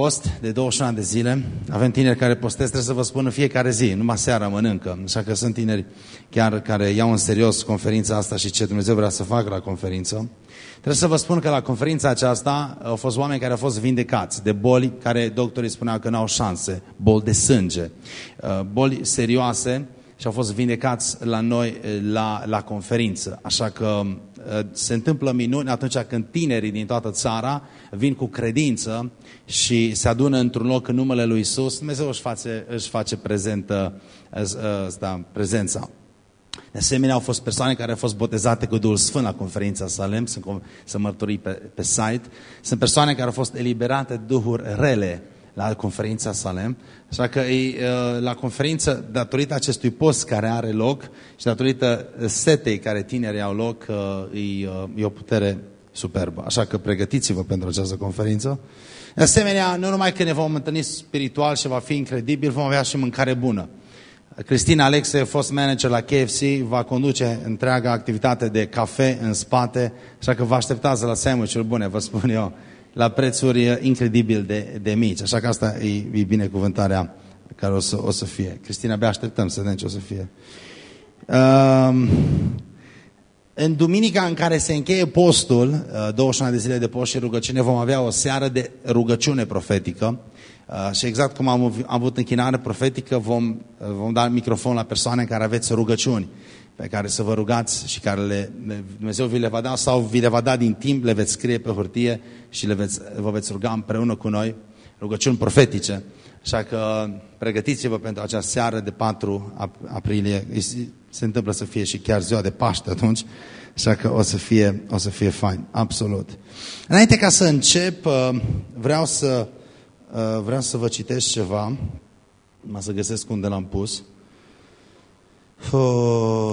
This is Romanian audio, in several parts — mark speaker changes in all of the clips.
Speaker 1: Post de 21 de zile. Avem tineri care postez, trebuie să vă spun în fiecare zi, numai seara mănâncă. Așa că sunt tineri chiar care iau în serios conferința asta și ce Dumnezeu vrea să facă la conferință. Trebuie să vă spun că la conferința aceasta au fost oameni care au fost vindecați de boli care doctorii spuneau că nu au șanse, boli de sânge, uh, boli serioase și au fost vindecați la noi la, la conferință. Așa că se întâmplă minuni atunci când tinerii din toată țara vin cu credință și se adună într-un loc în numele lui Isus, Dumnezeu își face, își face prezentă, asta, prezența. De asemenea, au fost persoane care au fost botezate cu Duhul Sfânt la conferința Salem, sunt, sunt mărturii pe, pe site. Sunt persoane care au fost eliberate de duhuri rele la conferința Salem. Așa că e, la conferință, datorită acestui post care are loc și datorită setei care tinerii au loc, e, e o putere superbă. Așa că pregătiți-vă pentru această conferință. De asemenea, nu numai că ne vom întâlni spiritual și va fi incredibil, vom avea și mâncare bună. Cristina Alexe, fost manager la KFC, va conduce întreaga activitate de cafe în spate, așa că vă așteptați la sandwich bune, vă spun eu la prețuri incredibil de, de mici. Așa că asta e, e binecuvântarea care o să, o să fie. Cristina, abia așteptăm să vedem ce o să fie. Um, în duminica în care se încheie postul, 21 de zile de post și rugăciune, vom avea o seară de rugăciune profetică. Uh, și exact cum am, am avut închinare profetică, vom, vom da microfon la persoane care aveți rugăciuni pe care să vă rugați și care le, Dumnezeu vi le va da sau vi le va da din timp, le veți scrie pe hârtie și le veți, vă veți ruga împreună cu noi rugăciuni profetice. Așa că pregătiți-vă pentru acea seară de 4 aprilie. Se întâmplă să fie și chiar ziua de Paște atunci. Așa că o să fie, o să fie fain, absolut. Înainte ca să încep, uh, vreau să, uh, vreau să vă citesc ceva. Mă să găsesc unde l-am pus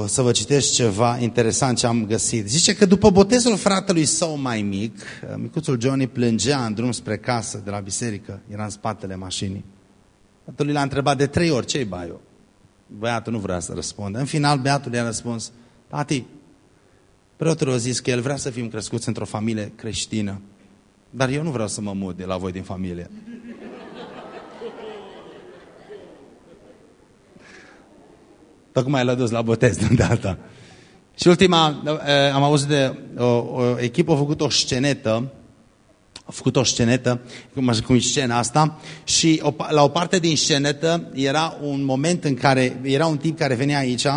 Speaker 1: să vă citesc ceva interesant ce am găsit. Zice că după botezul fratelui său mai mic, micuțul Johnny plângea în drum spre casă de la biserică, era în spatele mașinii. Tatălui l-a întrebat de trei ori, ce-i baiu? Băiatul nu vrea să răspundă. În final, băiatul i-a răspuns, tati, preotul a zis că el vrea să fim crescuți într-o familie creștină, dar eu nu vreau să mă mut de la voi din familie. Tocmai l-a dus la botez de asta. Și ultima, eh, am auzit de o, o echipă a făcut o scenetă, a făcut o scenetă, cum, cum e scena asta, și o, la o parte din scenetă era un moment în care era un tip care venea aici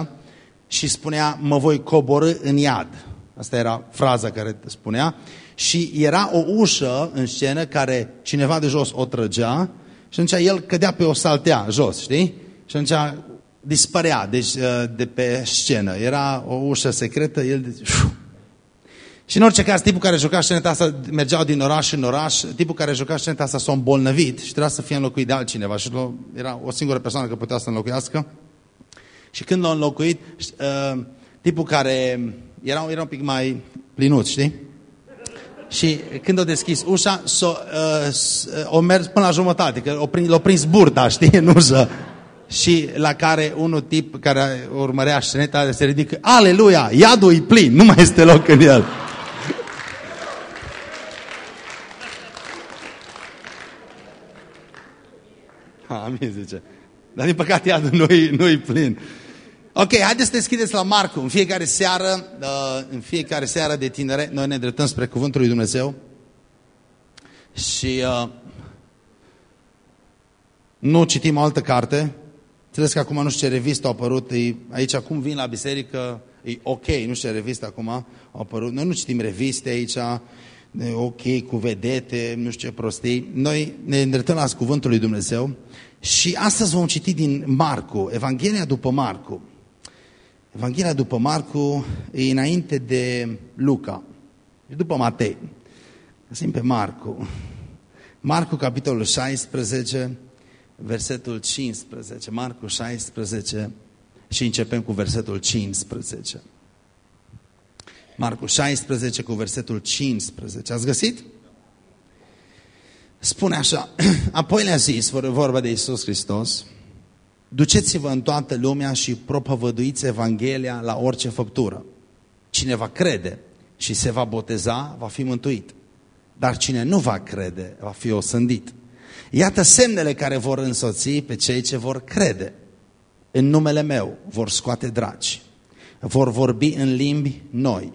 Speaker 1: și spunea, mă voi coborâ în iad. Asta era fraza care spunea. Și era o ușă în scenă care cineva de jos o trăgea și atunci el cădea pe o saltea jos, știi? Și atunci dispărea deci, uh, de pe scenă. Era o ușă secretă, el... Și în orice caz, tipul care juca sceneta asta, mergeau din oraș în oraș, tipul care juca sceneta asta s-a îmbolnăvit și trebuia să fie înlocuit de altcineva. Și era o singură persoană care putea să înlocuiască. Și când l-a înlocuit, uh, tipul care era, era un pic mai plinut, știi? Și când a deschis ușa, s-o, uh, o mers până la jumătate, că l-a prins, prins burta, știi, în ușă și la care unul tip care urmărea sceneta se ridică, aleluia, iadul e plin, nu mai este loc în el. Amin, zice. Dar din păcate iadul nu-i nu plin. Ok, haideți să deschideți la Marcu. În fiecare seară, uh, în fiecare seară de tinere, noi ne dreptăm spre Cuvântul lui Dumnezeu. Și uh, nu citim altă carte, Înțeles că acum nu știu ce revistă a apărut, e, aici acum vin la biserică, e ok, nu știu ce revistă acum a apărut. Noi nu citim reviste aici, e ok, cu vedete, nu știu ce prostii. Noi ne îndreptăm la cuvântul lui Dumnezeu și astăzi vom citi din Marcu, Evanghelia după Marcu. Evanghelia după Marcu e înainte de Luca, e după Matei. Găsim pe Marcu. Marcu, capitolul 16, versetul 15, Marcu 16 și începem cu versetul 15. Marcu 16 cu versetul 15. Ați găsit? Spune așa, apoi le-a zis, vorba de Iisus Hristos, duceți-vă în toată lumea și propovăduiți Evanghelia la orice făptură. Cine va crede și se va boteza, va fi mântuit. Dar cine nu va crede, va fi osândit. Iată semnele care vor însoți pe cei ce vor crede. În numele meu vor scoate dragi, vor vorbi în limbi noi,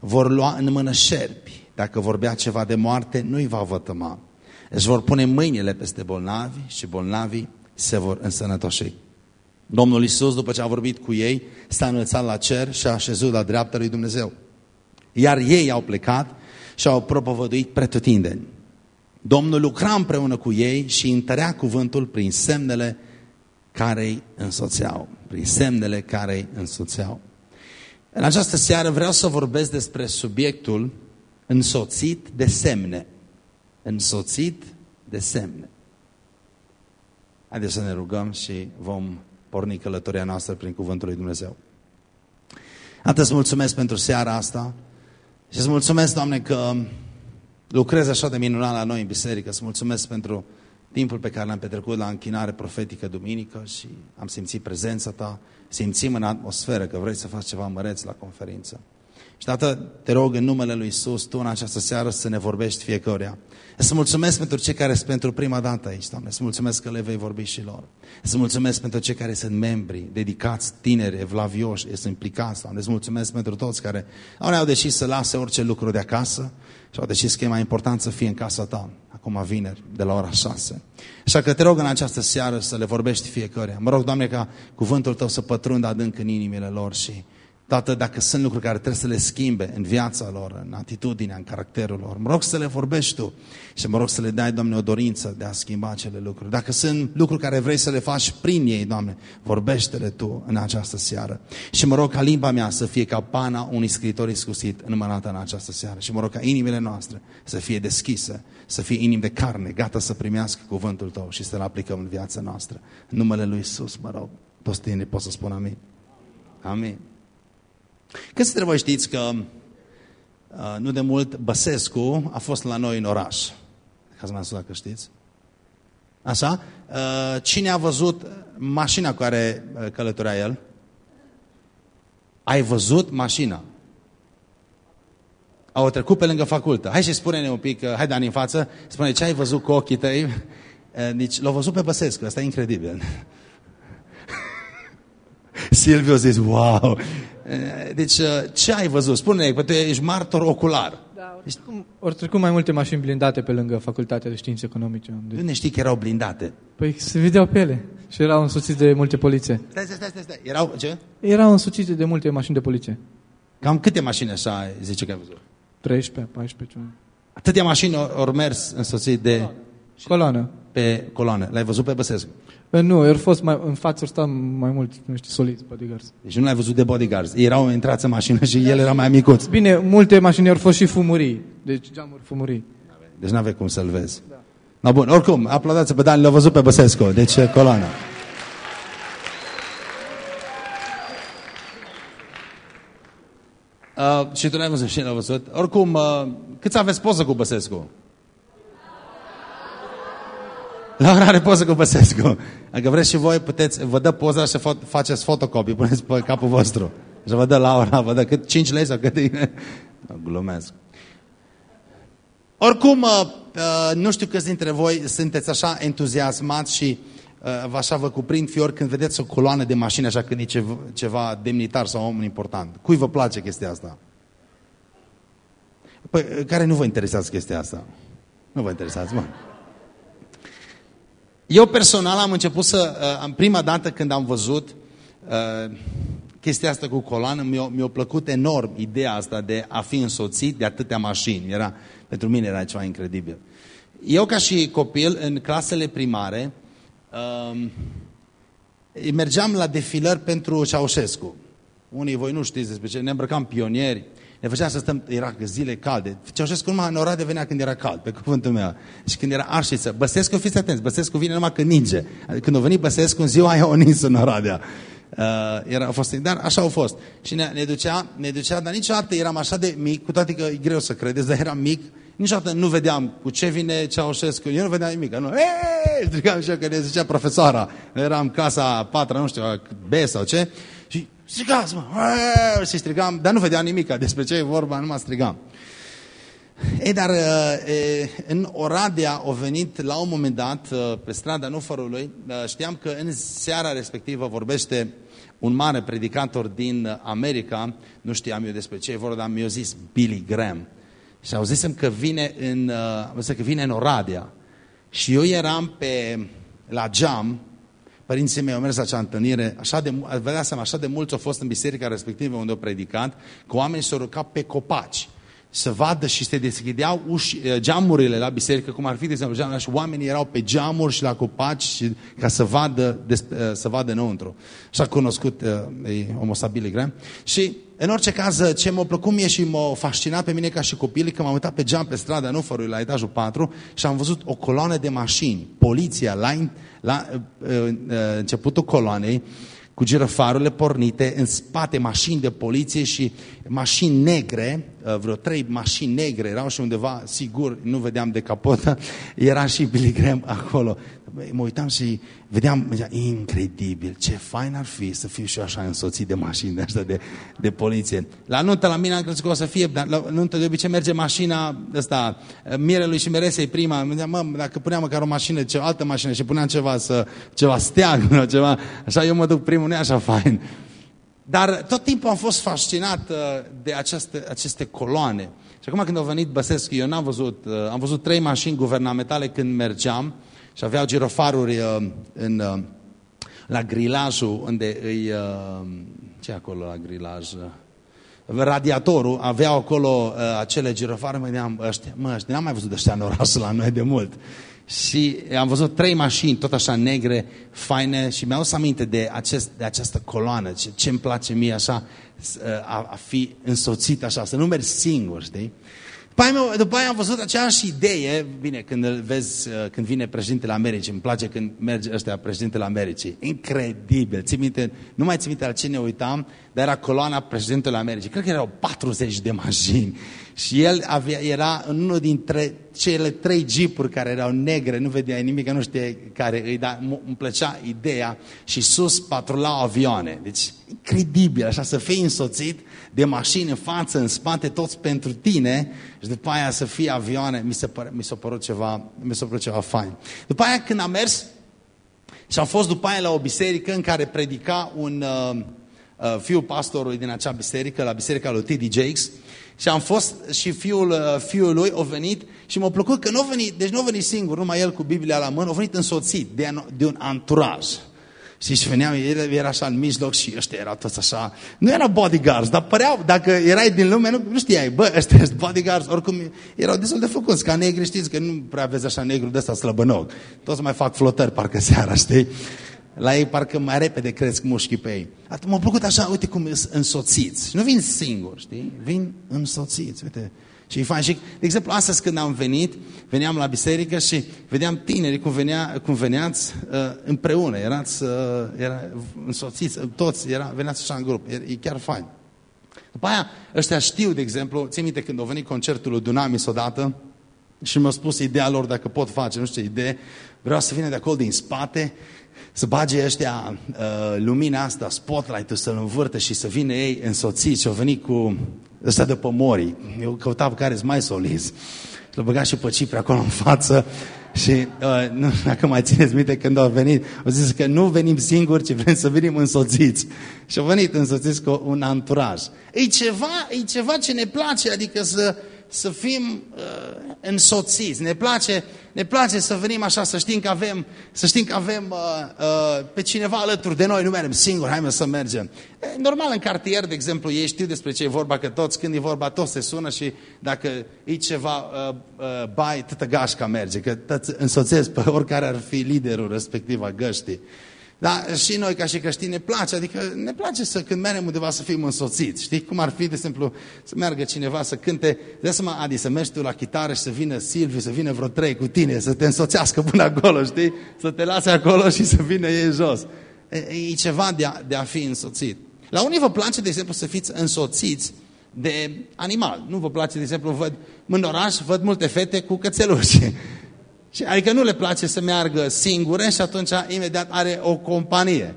Speaker 1: vor lua în mână șerpi. Dacă vorbea ceva de moarte, nu-i va vătăma. Își vor pune mâinile peste bolnavi și bolnavii se vor însănătoși. Domnul Isus, după ce a vorbit cu ei, s-a înălțat la cer și a așezut la dreapta lui Dumnezeu. Iar ei au plecat și au propovăduit pretutindeni. Domnul lucra împreună cu ei și întărea cuvântul prin semnele care îi însoțeau. Prin semnele care îi însoțeau. În această seară vreau să vorbesc despre subiectul însoțit de semne. Însoțit de semne. Haideți să ne rugăm și vom porni călătoria noastră prin Cuvântul lui Dumnezeu. Atât îți mulțumesc pentru seara asta și îți mulțumesc, Doamne, că lucrezi așa de minunat la noi în biserică. Îți mulțumesc pentru timpul pe care l-am petrecut la închinare profetică duminică și am simțit prezența Ta, simțim în atmosferă că vrei să faci ceva măreț la conferință. Și, Tată, te rog în numele Lui Isus, Tu în această seară să ne vorbești fiecăruia. Să mulțumesc pentru cei care sunt pentru prima dată aici, Doamne. Să mulțumesc că le vei vorbi și lor. Să mulțumesc pentru cei care sunt membri, dedicați, tineri, evlavioși, sunt implicați, Doamne. Să mulțumesc pentru toți care au decis să lase orice lucru de acasă și au decis că e mai important să fie în casa ta, acum vineri, de la ora 6. Așa că te rog în această seară să le vorbești fiecare. Mă rog, Doamne, ca cuvântul Tău să pătrundă adânc în inimile lor și Tată, dacă sunt lucruri care trebuie să le schimbe în viața lor, în atitudinea, în caracterul lor, mă rog să le vorbești Tu și mă rog să le dai, Doamne, o dorință de a schimba acele lucruri. Dacă sunt lucruri care vrei să le faci prin ei, Doamne, vorbește-le Tu în această seară. Și mă rog ca limba mea să fie ca pana unui scriitor iscusit înmânată în această seară. Și mă rog ca inimile noastre să fie deschise, să fie inimi de carne, gata să primească cuvântul Tău și să-L aplicăm în viața noastră. În numele Lui Isus, mă rog, toți tinerii pot să spun amin. Amin. Câți dintre voi știți că uh, nu de mult Băsescu a fost la noi în oraș? Ca să mă dacă știți. Așa? Uh, cine a văzut mașina cu care uh, călătorea el? Ai văzut mașina? Au trecut pe lângă facultă. Hai și spune-ne un pic, hai Dani în față, spune ce ai văzut cu ochii tăi. Deci l-au văzut pe Băsescu, asta e incredibil. Silviu a zis, wow, Eh, deci, eh, ce ai văzut? Spune-ne, că tu ești martor ocular.
Speaker 2: Da, ori trecut, ori trecut mai multe mașini blindate pe lângă Facultatea de Științe Economice.
Speaker 1: Unde... Unde știi că erau blindate?
Speaker 2: Păi se vedeau pe ele și erau însuțite de multe poliție.
Speaker 1: Stai, stai, stai, stai. Erau ce?
Speaker 2: Erau însuțite de multe mașini de poliție.
Speaker 1: Cam câte mașini așa zice că ai văzut?
Speaker 2: 13, 14.
Speaker 1: Atâtea mașini ori mers însoțit de...
Speaker 2: Coloană.
Speaker 1: Pe coloană. L-ai văzut pe Băsescu?
Speaker 2: Nu, au fost mai, în față stau mai mult, nu știu, soliți bodyguards.
Speaker 1: Deci nu l-ai văzut de bodyguards. Erau intrați în mașină și el era mai micuț.
Speaker 2: Bine, multe mașini au fost și fumurii. Deci geamuri fumurii.
Speaker 1: Deci nu avea cum să-l vezi. Da. No, bun, oricum, aplaudați pe Dani, l-a văzut pe Băsescu. Deci, coloana. Uh, și tu l-ai văzut și l-ai văzut. Oricum, uh, câți aveți poză cu Băsescu? Laura are poză cu Băsescu. Dacă vreți și voi, puteți, vă dă poza și fo faceți fotocopii, puneți pe capul vostru. Și vă dă Laura, vă dă cât 5 lei sau cât e. Glumesc. Oricum, uh, uh, nu știu câți dintre voi sunteți așa entuziasmați și uh, așa vă cuprind fior când vedeți o coloană de mașini așa când e ceva, ceva demnitar sau om important. Cui vă place chestia asta? Păi, care nu vă interesează chestia asta? Nu vă interesați, mă. Eu personal am început să, uh, în prima dată când am văzut uh, chestia asta cu coloană, mi-a mi, plăcut enorm ideea asta de a fi însoțit de atâtea mașini. Era, pentru mine era ceva incredibil. Eu ca și copil, în clasele primare, uh, mergeam la defilări pentru Ceaușescu. Unii voi nu știți despre ce, ne îmbrăcam pionieri, ne făcea să stăm, era zile calde. Ceaușescu numai în Oradea venea când era cald, pe cuvântul meu. Și când era arșiță. Băsescu, fiți atenți, Băsescu vine numai când ninge. Când a venit Băsescu, în ziua aia o nins în Oradea. Uh, era, a fost, dar așa au fost. Și ne, ne, ducea, ne ducea, dar niciodată eram așa de mic, cu toate că e greu să credeți, dar eram mic, niciodată nu vedeam cu ce vine Ceaușescu, eu nu vedeam nimic. Nu, Eee! strigam și eu că ne zicea profesoara, eram casa patra, nu știu, B sau ce, strigați, mă! Și strigam, dar nu vedeam nimic despre ce e vorba, numai strigam. Ei, dar e, în Oradea au venit la un moment dat pe strada Nufărului. Știam că în seara respectivă vorbește un mare predicator din America, nu știam eu despre ce e vorba, dar mi-a zis Billy Graham. Și auzisem că vine în, că vine în Oradea. Și eu eram pe, la geam, părinții mei au mers la acea întâlnire, așa de, vedea seama, așa de mulți au fost în biserica respectivă unde au predicat, că oamenii s-au rugat pe copaci să vadă și se deschideau uși, eh, geamurile la biserică, cum ar fi, de exemplu, geamurile, și oamenii erau pe geamuri și la copaci și, ca să vadă, des, eh, să vadă înăuntru. Așa cunoscut eh, e omosabili Graham. Și, în orice caz, ce m-a plăcut mie și m-a fascinat pe mine ca și copil, că m-am uitat pe geam pe strada Nufărului, la etajul 4, și am văzut o coloană de mașini. Poliția, la, la începutul coloanei, cu girofarurile pornite, în spate mașini de poliție și mașini negre, uh, vreo trei mașini negre erau și undeva, sigur, nu vedeam de capotă, era și Billy Graham acolo. Mă uitam și vedeam, mă incredibil, ce fain ar fi să fiu și eu așa însoțit de mașini de, de, de poliție. La nuntă la mine am crezut că o să fie, dar la nuntă de obicei merge mașina ăsta, mirelui și meresei prima. Mă gândeam, mă, dacă puneam măcar o mașină, ce, altă mașină și puneam ceva, să, ceva steag, ceva, așa eu mă duc primul, nu e așa fain. Dar tot timpul am fost fascinat uh, de aceste, aceste coloane. Și acum când au venit Băsescu, eu n-am văzut, uh, am văzut trei mașini guvernamentale când mergeam și aveau girofaruri uh, în, la grilajul unde îi... ce acolo la grilaj? Radiatorul, aveau acolo acele girofaruri, mă gândeam, ăștia, mă, ăștia, n-am mai văzut ăștia în oraș la noi de mult. Și am văzut trei mașini, tot așa negre, faine, și mi-au să aminte de, acest, de această coloană, ce, ce îmi place mie așa, a, a fi însoțit așa, să nu mergi singur, știi? După aia, după aia am văzut aceeași idee, bine, când îl vezi, uh, când vine președintele Americii, îmi place când merge ăștia președintele Americii. Incredibil. Ții minte, nu mai ții minte la cine uitam, dar era coloana președintele Americii. Cred că erau 40 de mașini. Și el avea, era în unul dintre cele trei jeepuri care erau negre, nu vedea nimic, nu știe care îi, dar îmi plăcea ideea și sus patrulau avioane. Deci, incredibil, așa, să fii însoțit de mașini în față, în spate, toți pentru tine și după aia să fie avioane, mi, se pare, mi s-a părut ceva, mi s-a părut ceva fain. După aia când am mers și am fost după aia la o biserică în care predica un uh, uh, fiul pastorului din acea biserică, la biserica lui T.D. Jakes, și am fost și fiul, uh, fiul lui a venit și m-a plăcut că nu a venit, deci nu a venit singur, numai el cu Biblia la mână, a venit însoțit de, de un anturaj. Și și veneau, el era așa în mijloc și ăștia erau toți așa, nu erau bodyguards, dar păreau, dacă erai din lume, nu, nu știai, bă, ăștia sunt bodyguards, oricum erau destul de făcuți, ca negri, știți că nu prea vezi așa negru de ăsta slăbănog. Toți mai fac flotări, parcă seara, știi? La ei parcă mai repede cresc mușchii pe ei. Atunci m-a plăcut așa, uite cum sunt însoțiți. Nu vin singuri, știi? Vin însoțiți, uite. Și e fain. Și, de exemplu, astăzi când am venit, veneam la biserică și vedeam tineri cum, venea, cum veneați uh, împreună. Erați uh, era, însoțiți, uh, toți, era, veneați așa în grup. E, e chiar fain. După aia, ăștia știu, de exemplu, țin minte când a venit concertul lui Dunamis odată și mi-a spus ideea lor dacă pot face, nu știu ce idee, vreau să vină de acolo din spate să bage ăștia uh, lumina asta, spotlight-ul să-l învârte și să vină ei însoțiți și au venit cu ăsta de pomorii. Eu căutam care sunt mai solizi. L-au băgat și pe Cipri acolo în față și uh, nu dacă mai țineți minte când au venit, au zis că nu venim singuri, ci vrem să venim însoțiți. Și au venit însoțiți cu un anturaj. E ceva, e ceva ce ne place, adică să, să fim uh, însoțiți. Ne place, ne place să venim așa, să știm că avem, să știm că avem uh, uh, pe cineva alături de noi, nu mergem singuri, hai mă să mergem. E, normal, în cartier, de exemplu, ei știu despre ce e vorba, că toți, când e vorba, toți se sună și dacă e ceva, uh, uh, bai, tătă gașca merge, că tăți însoțesc pe oricare ar fi liderul respectiv a găștii. Dar și noi ca și creștini ne place, adică ne place să când mergem undeva să fim însoțiți. Știi cum ar fi, de exemplu, să meargă cineva să cânte, de seama, Adi, să mergi tu la chitară și să vină Silviu, să vină vreo trei cu tine, să te însoțească până acolo, știi? Să te lase acolo și să vină ei jos. E, e ceva de a, de a fi însoțit. La unii vă place, de exemplu, să fiți însoțiți de animal. Nu vă place, de exemplu, văd în oraș, văd multe fete cu cățeluși. Și, adică nu le place să meargă singure și atunci imediat are o companie.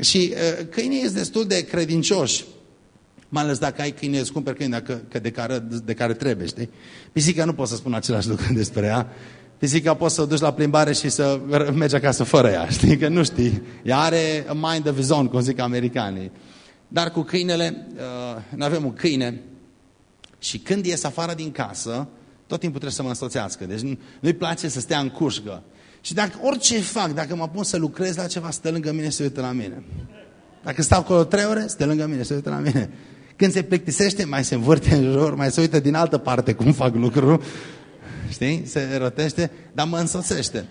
Speaker 1: Și uh, câinii sunt destul de credincioși. Mai ales dacă ai câine, îți cumperi câine dacă, că de, care, de care trebuie, știi? Pisica nu pot să spun același lucru despre ea. Pisica poți să o duci la plimbare și să mergi acasă fără ea, știi? Că nu știi. Ea are a mind of his own, cum zic americanii. Dar cu câinele, uh, noi avem un câine și când ies afară din casă, tot timpul trebuie să mă însoțească. Deci nu-i place să stea în cușcă. Și dacă orice fac, dacă mă pun să lucrez la ceva, stă lângă mine și se uită la mine. Dacă stau acolo trei ore, stă lângă mine, se uită la mine. Când se plictisește, mai se învârte în jur, mai se uită din altă parte cum fac lucrul. Știi? Se rotește, dar mă însoțește.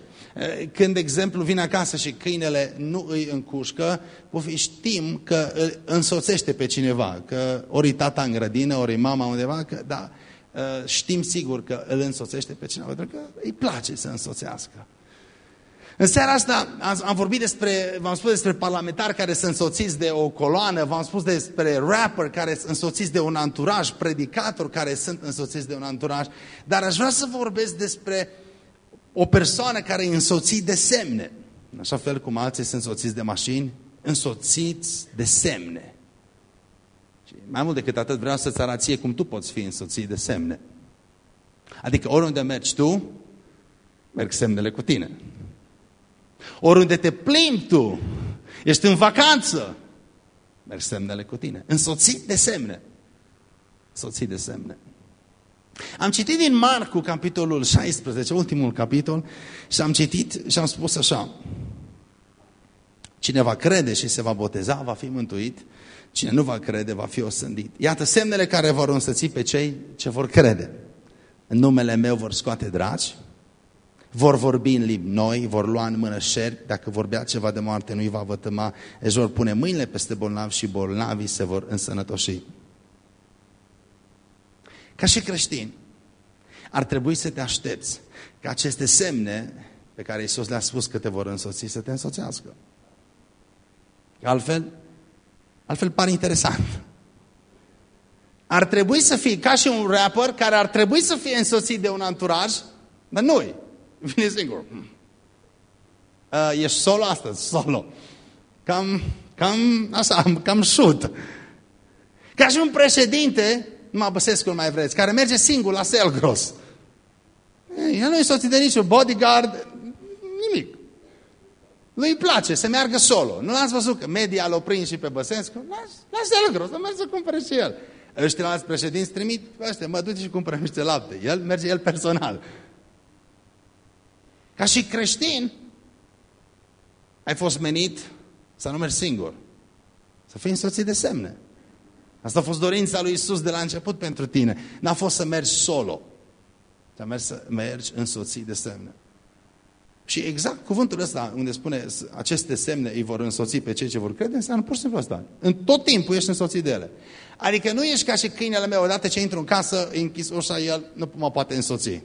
Speaker 1: Când, de exemplu, vine acasă și câinele nu îi încușcă, știm că îl însoțește pe cineva, că ori tata în grădină, ori mama undeva, că, da, știm sigur că îl însoțește pe cineva, pentru că îi place să însoțească. În seara asta am vorbit despre, v-am spus despre parlamentari care sunt însoțiți de o coloană, v-am spus despre rapper care sunt însoțiți de un anturaj, predicatori care sunt însoțiți de un anturaj, dar aș vrea să vorbesc despre o persoană care e însoțit de semne. În așa fel cum alții sunt însoțiți de mașini, însoțiți de semne. Și mai mult decât atât vreau să-ți arăt cum tu poți fi însoțit de semne. Adică oriunde mergi tu, merg semnele cu tine. Oriunde te plimbi tu, ești în vacanță, merg semnele cu tine. Însoțit de semne. Însoțit de semne. Am citit din Marcu, capitolul 16, ultimul capitol, și am citit și am spus așa. Cine va crede și se va boteza, va fi mântuit. Cine nu va crede, va fi osândit. Iată semnele care vor însăți pe cei ce vor crede. În numele meu vor scoate dragi, vor vorbi în limbi noi, vor lua în mână șerpi, dacă vorbea ceva de moarte nu-i va vătăma, își vor pune mâinile peste bolnavi și bolnavii se vor însănătoși. Ca și creștini, ar trebui să te aștepți ca aceste semne pe care Iisus le-a spus că te vor însoți să te însoțească. Altfel, altfel pare interesant. Ar trebui să fii ca și un rapper care ar trebui să fie însoțit de un anturaj, dar nu -i. Vine singur. Uh, ești solo astăzi? Solo. Cam, cam așa, cam șut. Ca și un președinte, numai Băsescu mai vreți, care merge singur la Selgros. El nu e soțit de niciun bodyguard, nimic. Lui îi place să meargă solo. Nu l-ați văzut că media l-o prind și pe Băsescu? Lasă el gros, să merge să cumpere și el. Ăștia alți președinți trimit, ăștia, mă duce și cumpără niște lapte. El merge el personal. Ca și creștin, ai fost menit să nu mergi singur. Să fii însoțit de semne. Asta a fost dorința lui Isus de la început pentru tine. N-a fost să mergi solo. Să mergi, să mergi însoțit de semne. Și exact cuvântul ăsta unde spune aceste semne îi vor însoți pe cei ce vor crede, înseamnă pur și simplu asta. În tot timpul ești însoțit de ele. Adică nu ești ca și câinele meu, odată ce intru în casă, închis ușa, el nu mă poate însoți.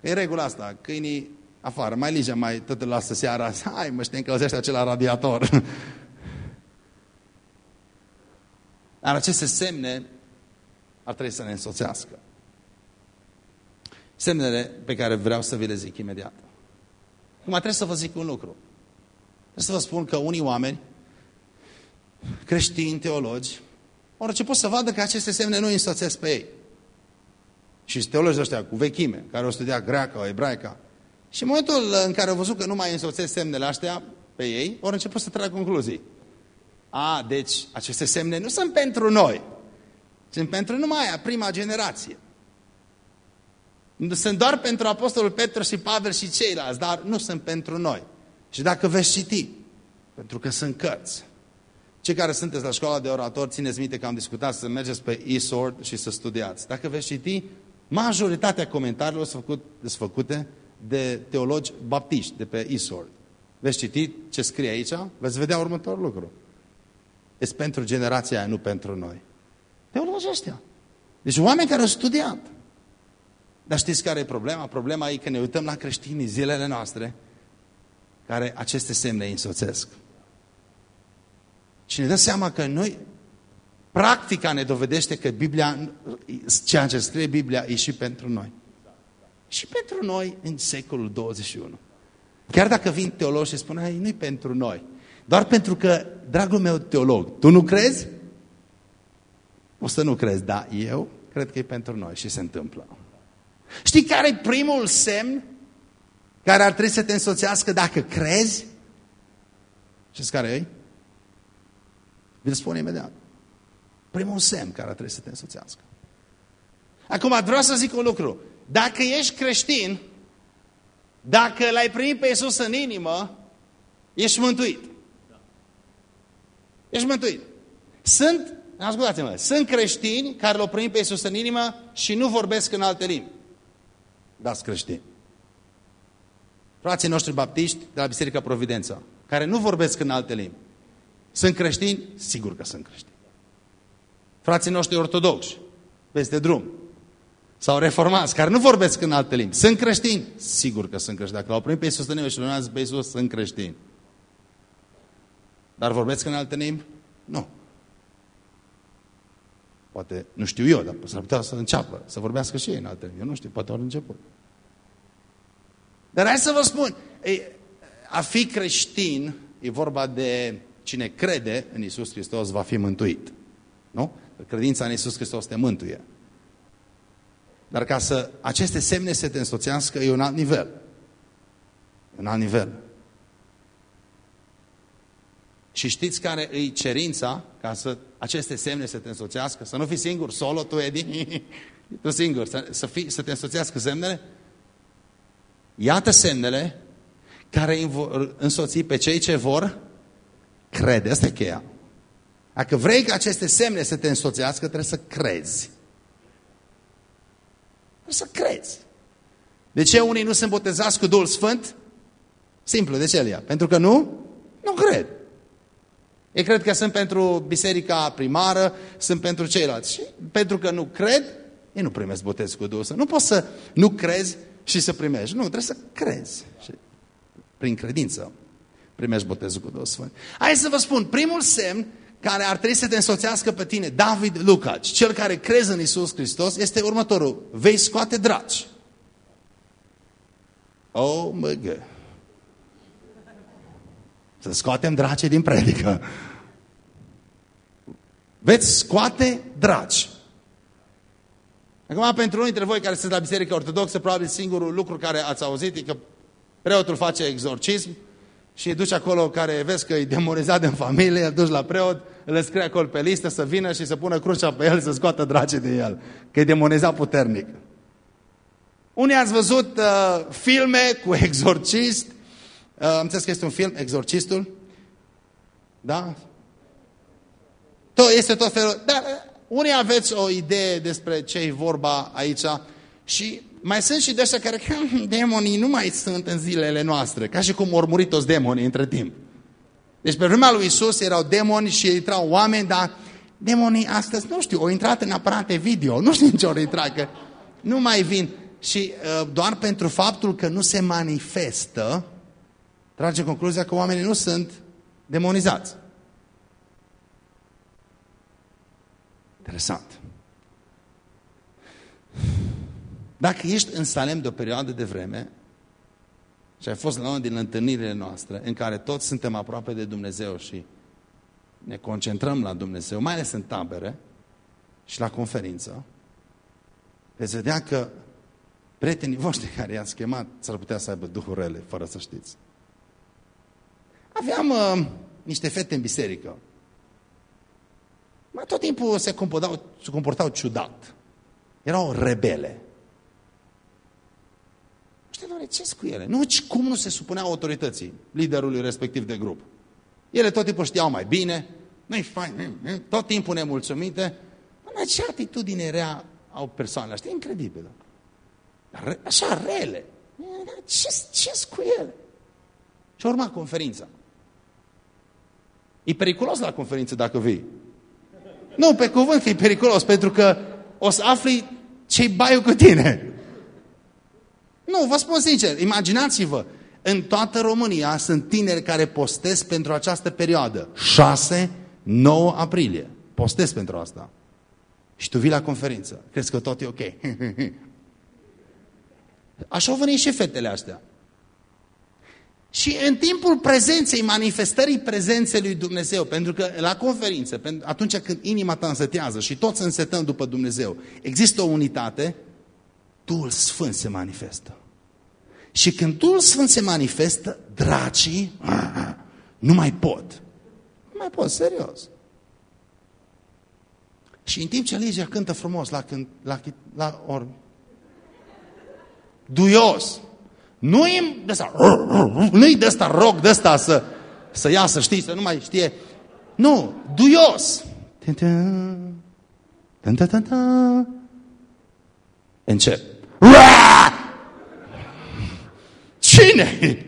Speaker 1: E regula asta. Câinii afară, mai lige, mai tot îl lasă seara. Hai mă, știi, încălzește acela radiator. Dar aceste semne ar trebui să ne însoțească. Semnele pe care vreau să vi le zic imediat. Acum trebuie să vă zic un lucru. Trebuie să vă spun că unii oameni, creștini, teologi, orice pot să vadă că aceste semne nu îi însoțesc pe ei. Și teologii ăștia cu vechime, care o studia greacă, ebraica. Și în momentul în care au văzut că nu mai însoțesc semnele astea pe ei, au început să tragă concluzii. A, deci aceste semne nu sunt pentru noi, sunt pentru numai a prima generație. Sunt doar pentru Apostolul Petru și Pavel și ceilalți, dar nu sunt pentru noi. Și dacă veți citi, pentru că sunt cărți, cei care sunteți la școala de orator, țineți minte că am discutat să mergeți pe eSword și să studiați. Dacă veți citi, majoritatea comentariilor sunt, făcut, sunt făcute de teologi baptiști de pe eSword. Veți citi ce scrie aici, veți vedea următorul lucru. Este pentru generația aia, nu pentru noi. Teologii ăștia. Deci oameni care au studiat. Dar știți care e problema? Problema e că ne uităm la creștinii zilele noastre care aceste semne îi însoțesc. Și ne dă seama că noi, practica ne dovedește că Biblia, ceea ce scrie Biblia e și pentru noi. Și pentru noi în secolul 21. Chiar dacă vin teologi și spun, nu-i pentru noi. Doar pentru că, dragul meu teolog, tu nu crezi? O să nu crezi, dar eu cred că e pentru noi și se întâmplă. Știi care e primul semn care ar trebui să te însoțească dacă crezi? Știți care e? Vi-l spun imediat. Primul semn care ar trebui să te însoțească. Acum vreau să zic un lucru. Dacă ești creștin, dacă l-ai primit pe Iisus în inimă, ești mântuit. Ești mântuit. Sunt, ascultați-mă, sunt creștini care l-au primit pe Iisus în inimă și nu vorbesc în alte limbi. Dați creștini. Frații noștri baptiști de la Biserica Providența, care nu vorbesc în alte limbi. Sunt creștini? Sigur că sunt creștini. Frații noștri ortodoxi, peste drum, sau reformați, care nu vorbesc în alte limbi. Sunt creștini? Sigur că sunt creștini. Dacă l-au primit pe Iisus în inimă și l pe Iisus, sunt creștini. Dar vorbesc în alte limbi? Nu. Poate, nu știu eu, dar s-ar putea să înceapă, să vorbească și ei în alte limbi. Eu nu știu, poate au început. Dar hai să vă spun, a fi creștin e vorba de cine crede în Isus Hristos va fi mântuit. Nu? Credința în Isus Hristos te mântuie. Dar ca să aceste semne să te însoțească, e un alt nivel. Un alt nivel. Și știți care e cerința ca să aceste semne să te însoțească? Să nu fii singur, solo, tu, Edi, tu singur, să, să, fii, să te însoțească semnele? Iată semnele care îi vor însoți pe cei ce vor crede. Asta e cheia. Dacă vrei ca aceste semne să te însoțească, trebuie să crezi. Trebuie să crezi. De ce unii nu sunt botezați cu Duhul Sfânt? Simplu, de ce Elia? Pentru că nu? Nu cred. Ei cred că sunt pentru biserica primară, sunt pentru ceilalți. Și pentru că nu cred, ei nu primesc botez cu Duhul Sfânt. Nu poți să nu crezi și să primești. Nu, trebuie să crezi. Și prin credință primești botezul cu Duhul Sfânt. Hai să vă spun, primul semn care ar trebui să te însoțească pe tine, David Lucaci, cel care creze în Isus Hristos, este următorul. Vei scoate draci. Oh, mă gă. Să scoatem drace din predică. Veți scoate draci. Acum, pentru unii dintre voi care sunt la Biserica Ortodoxă, probabil singurul lucru care ați auzit e că preotul face exorcism și îi duci acolo care vezi că e demonizat în familie, îl duci la preot, îl scrie acolo pe listă să vină și să pună crucea pe el să scoată drace de el, că e demonizat puternic. Unii ați văzut uh, filme cu exorcist, uh, am înțeles că este un film, Exorcistul, da? Tot, este tot felul, dar uh, unii aveți o idee despre ce e vorba aici și mai sunt și de ăștia care, demonii nu mai sunt în zilele noastre, ca și cum au murit toți demonii între timp. Deci pe vremea lui Isus erau demoni și intrau oameni, dar demonii astăzi, nu știu, au intrat în aparate video, nu știu ce au intrat, că nu mai vin. Și uh, doar pentru faptul că nu se manifestă, trage concluzia că oamenii nu sunt demonizați. Interesant. Dacă ești în Salem de o perioadă de vreme și ai fost la una din întâlnirile noastre în care toți suntem aproape de Dumnezeu și ne concentrăm la Dumnezeu, mai ales în tabere și la conferință, veți vedea că prietenii voștri care i-ați chemat s-ar putea să aibă duhuri rele, fără să știți. Aveam uh, niște fete în biserică. Mai tot timpul se comportau, se comportau ciudat. Erau rebele. Știi, doamne, ce cu ele? Nu, cum nu se supunea autorității liderului respectiv de grup? Ele tot timpul știau mai bine, nu-i fain, tot timpul nemulțumite. Dar ce atitudine rea au persoanele astea? Incredibilă. Așa rele. Ce, ce cu ele? Și urma conferința. E periculos la conferință dacă vii. Nu, pe cuvânt că e periculos, pentru că o să afli ce-i baiul cu tine. Nu, vă spun sincer, imaginați-vă, în toată România sunt tineri care postez pentru această perioadă. 6, 9 aprilie. Postez pentru asta. Și tu vii la conferință. Crezi că tot e ok. Așa au venit și fetele astea. Și Și în timpul prezenței, manifestării prezenței lui Dumnezeu, pentru că la conferință, atunci când inima ta însetează și toți însetăm după Dumnezeu, există o unitate, Duhul Sfânt se manifestă. Și când Duhul Sfânt se manifestă, dracii nu mai pot. Nu mai pot, serios. Și în timp ce Ligia cântă frumos la, la, la or, duios, nu-i de asta, nu-i de asta rog de asta să, să iasă, știi, să nu mai știe. Nu, duios. Încep. Cine?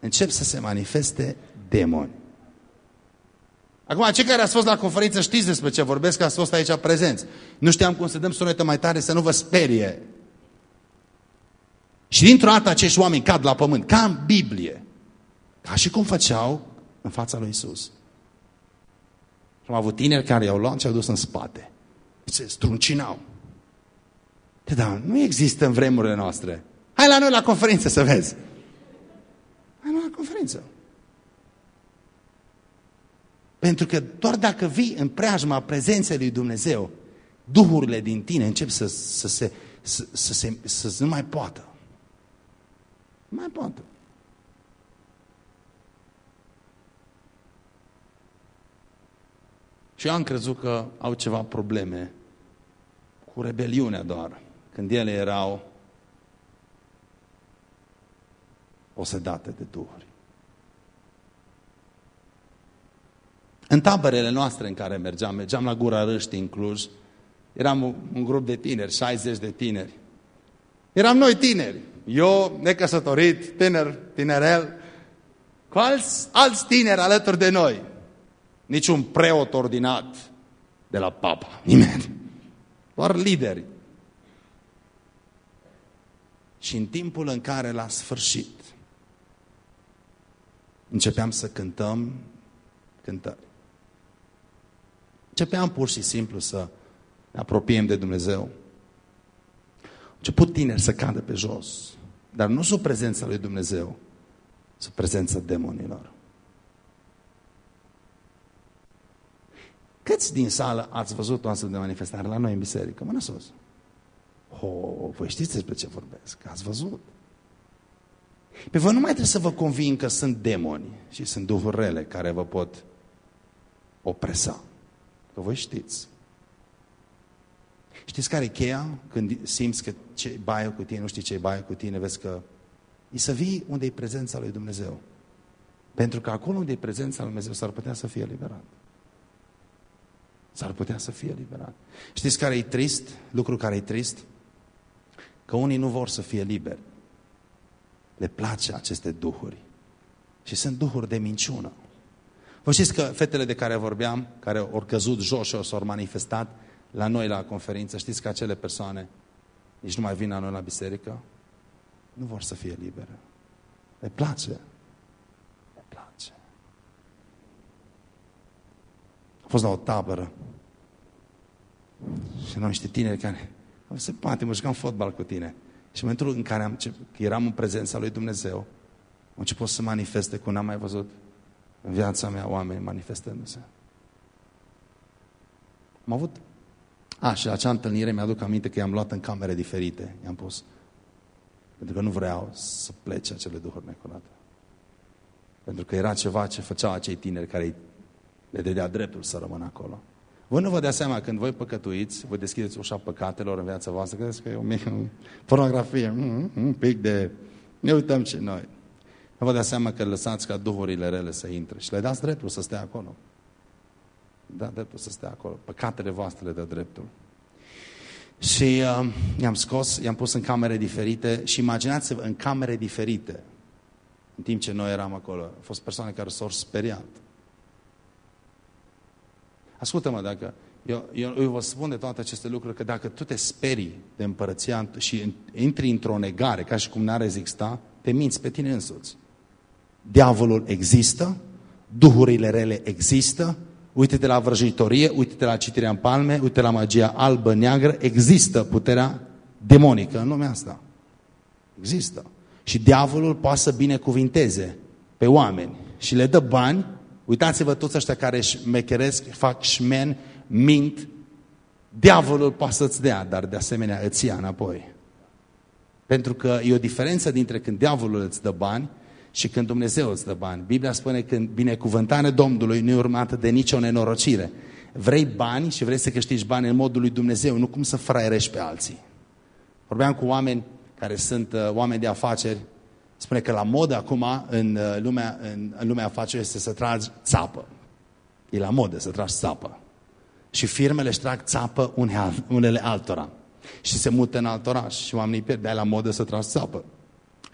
Speaker 1: Încep să se manifeste demoni. Acum, cei care ați fost la conferință știți despre ce vorbesc, că ați fost aici prezenți. Nu știam cum să dăm sunetă mai tare să nu vă sperie. Și dintr-o dată acești oameni cad la pământ, ca în Biblie. Ca și cum făceau în fața lui Isus. Și am avut tineri care i-au luat și au dus în spate. Se struncinau. Da, nu există în vremurile noastre. Hai la noi la conferință să vezi. Hai la conferință. Pentru că doar dacă vii în preajma prezenței lui Dumnezeu, duhurile din tine încep să, să, se, să, să, se, să, să nu mai poată. Nu mai poată. Și eu am crezut că au ceva probleme cu rebeliunea doar, când ele erau osedate de duhuri. În taberele noastre în care mergeam, mergeam la Gura Râștii în Cluj, eram un grup de tineri, 60 de tineri. Eram noi tineri, eu necăsătorit, tiner, tinerel, cu alți, alți tineri alături de noi. Niciun preot ordinat de la papa, nimeni. Doar lideri. Și în timpul în care la sfârșit începeam să cântăm cântări. Începeam pur și simplu să ne apropiem de Dumnezeu. Început tineri să cadă pe jos, dar nu sub prezența lui Dumnezeu, sub prezența demonilor. Câți din sală ați văzut o astfel de manifestare la noi în biserică? Mână sus. Oh, voi știți despre ce vorbesc. Ați văzut. Pe voi nu mai trebuie să vă convin că sunt demoni și sunt duhuri rele care vă pot opresa. Că voi știți. Știți care e cheia? Când simți că ce baie cu tine, nu știi ce e baie cu tine, vezi că e să vii unde e prezența lui Dumnezeu. Pentru că acolo unde e prezența lui Dumnezeu s-ar putea să fie liberat. S-ar putea să fie liberat. Știți care e trist? Lucru care e trist? Că unii nu vor să fie liberi. Le place aceste duhuri. Și sunt duhuri de minciună. Vă știți că fetele de care vorbeam, care au căzut jos și s-au manifestat la noi la conferință, știți că acele persoane nici nu mai vin la noi la biserică? Nu vor să fie libere. Le place. Le place. A fost la o tabără și erau niște tineri care se poate, mă jucam fotbal cu tine. Și în momentul în care am, eram în prezența lui Dumnezeu, am început să manifeste cum n-am mai văzut în viața mea oameni manifestându-se. Am avut... A, și la acea întâlnire mi-aduc aminte că i-am luat în camere diferite. I-am pus. Pentru că nu vreau să plece acele duhuri necurate. Pentru că era ceva ce făceau acei tineri care le dădea dreptul să rămână acolo. Voi nu vă dea seama, când voi păcătuiți, vă deschideți ușa păcatelor în viața voastră, credeți că e o mică pornografie, mm, un pic de... Ne uităm ce noi. Nu vă dați seama că lăsați ca duhurile rele să intre și le dați dreptul să stea acolo. Da, dreptul să stea acolo. Păcatele voastre le dă dreptul. Și uh, i-am scos, i-am pus în camere diferite și imaginați-vă, în camere diferite, în timp ce noi eram acolo, au fost persoane care s-au speriat. Ascultă-mă, dacă eu, eu, eu vă spun de toate aceste lucruri că dacă tu te sperii de împărăția și intri într-o negare, ca și cum n-ar rezista, te minți pe tine însuți. Diavolul există, duhurile rele există, uite-te la vrăjitorie, uite-te la citirea în palme, uite-te la magia albă, neagră, există puterea demonică în lumea asta. Există. Și diavolul poate să binecuvinteze pe oameni și le dă bani. Uitați-vă toți ăștia care își mecheresc, fac șmen, mint. Diavolul poate să-ți dea, dar de asemenea îți ia înapoi. Pentru că e o diferență dintre când diavolul îți dă bani și când Dumnezeu îți dă bani. Biblia spune că binecuvântarea Domnului nu e urmată de nicio nenorocire. Vrei bani și vrei să câștigi bani în modul lui Dumnezeu, nu cum să fraierești pe alții. Vorbeam cu oameni care sunt uh, oameni de afaceri, spune că la modă acum în uh, lumea, în, în lumea afaceri este să tragi țapă. E la modă să tragi țapă. Și firmele își trag țapă unele altora. Și se mută în alt oraș și oamenii pierd. De la modă să tragi țapă.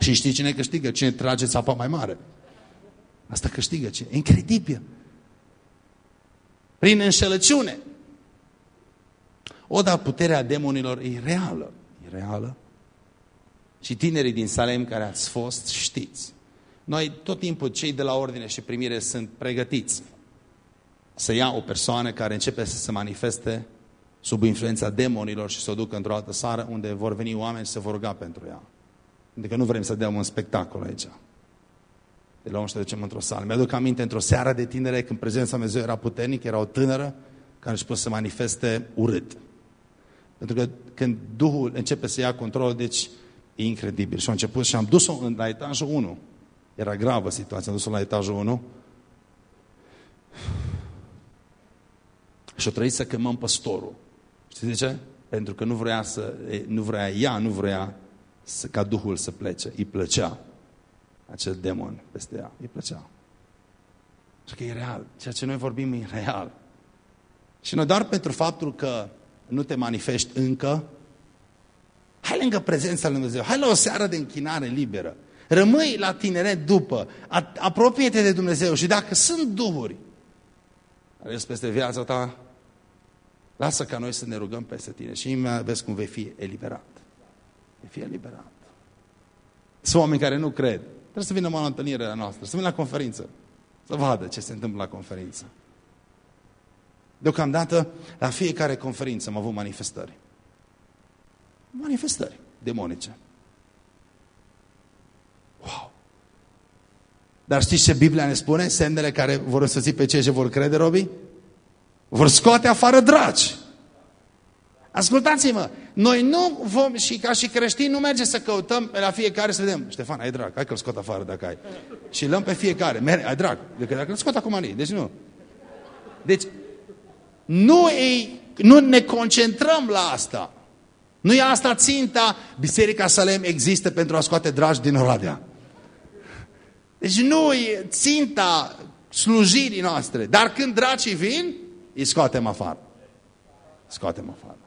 Speaker 1: Și știi cine câștigă? Cine trage țapa mai mare. Asta câștigă. Cine? E incredibil. Prin înșelăciune. O, dar puterea demonilor e reală. E reală. Și tinerii din Salem care ați fost, știți. Noi tot timpul, cei de la ordine și primire, sunt pregătiți să ia o persoană care începe să se manifeste sub influența demonilor și să o ducă într-o altă sară unde vor veni oameni și se vor ruga pentru ea. Adică nu vrem să dăm un spectacol aici. De la și ducem într-o sală. Mi-aduc aminte într-o seară de tinere când prezența Dumnezeu era puternic, era o tânără care își poate să manifeste urât. Pentru că când Duhul începe să ia control, deci e incredibil. Și am început și am dus-o la etajul 1. Era gravă situația, am dus-o la etajul 1. Și o trăit să chemăm păstorul. Știți de ce? Pentru că nu vrea, să, nu vrea ea, nu vrea să, ca Duhul să plece. Îi plăcea acel demon peste ea. Îi plăcea. Și că e real. Ceea ce noi vorbim e real. Și nu doar pentru faptul că nu te manifesti încă, hai lângă prezența lui Dumnezeu, hai la o seară de închinare liberă. Rămâi la tineret după, apropie-te de Dumnezeu și dacă sunt duhuri, ales peste viața ta, lasă ca noi să ne rugăm peste tine și vezi cum vei fi eliberat. Vei fi eliberat. Sunt oameni care nu cred. Trebuie să vină la întâlnire la noastră, să vină la conferință, să vadă ce se întâmplă la conferință. Deocamdată, la fiecare conferință am avut manifestări. Manifestări demonice. Wow! Dar știți ce Biblia ne spune? Semnele care vor însoți pe cei ce vor crede, Robi? Vor scoate afară dragi. Ascultați-mă, noi nu vom, și ca și creștini, nu merge să căutăm la fiecare să vedem. Ștefan, ai drag, hai că-l scot afară dacă ai. Și lăm pe fiecare, merge, ai drag. Decât dacă îl scot acum nu deci nu. Deci, nu, ei, nu ne concentrăm la asta. Nu e asta ținta, Biserica Salem există pentru a scoate dragi din Oradea. Deci nu e ținta slujirii noastre. Dar când dracii vin, îi scoatem afară. Scoatem afară.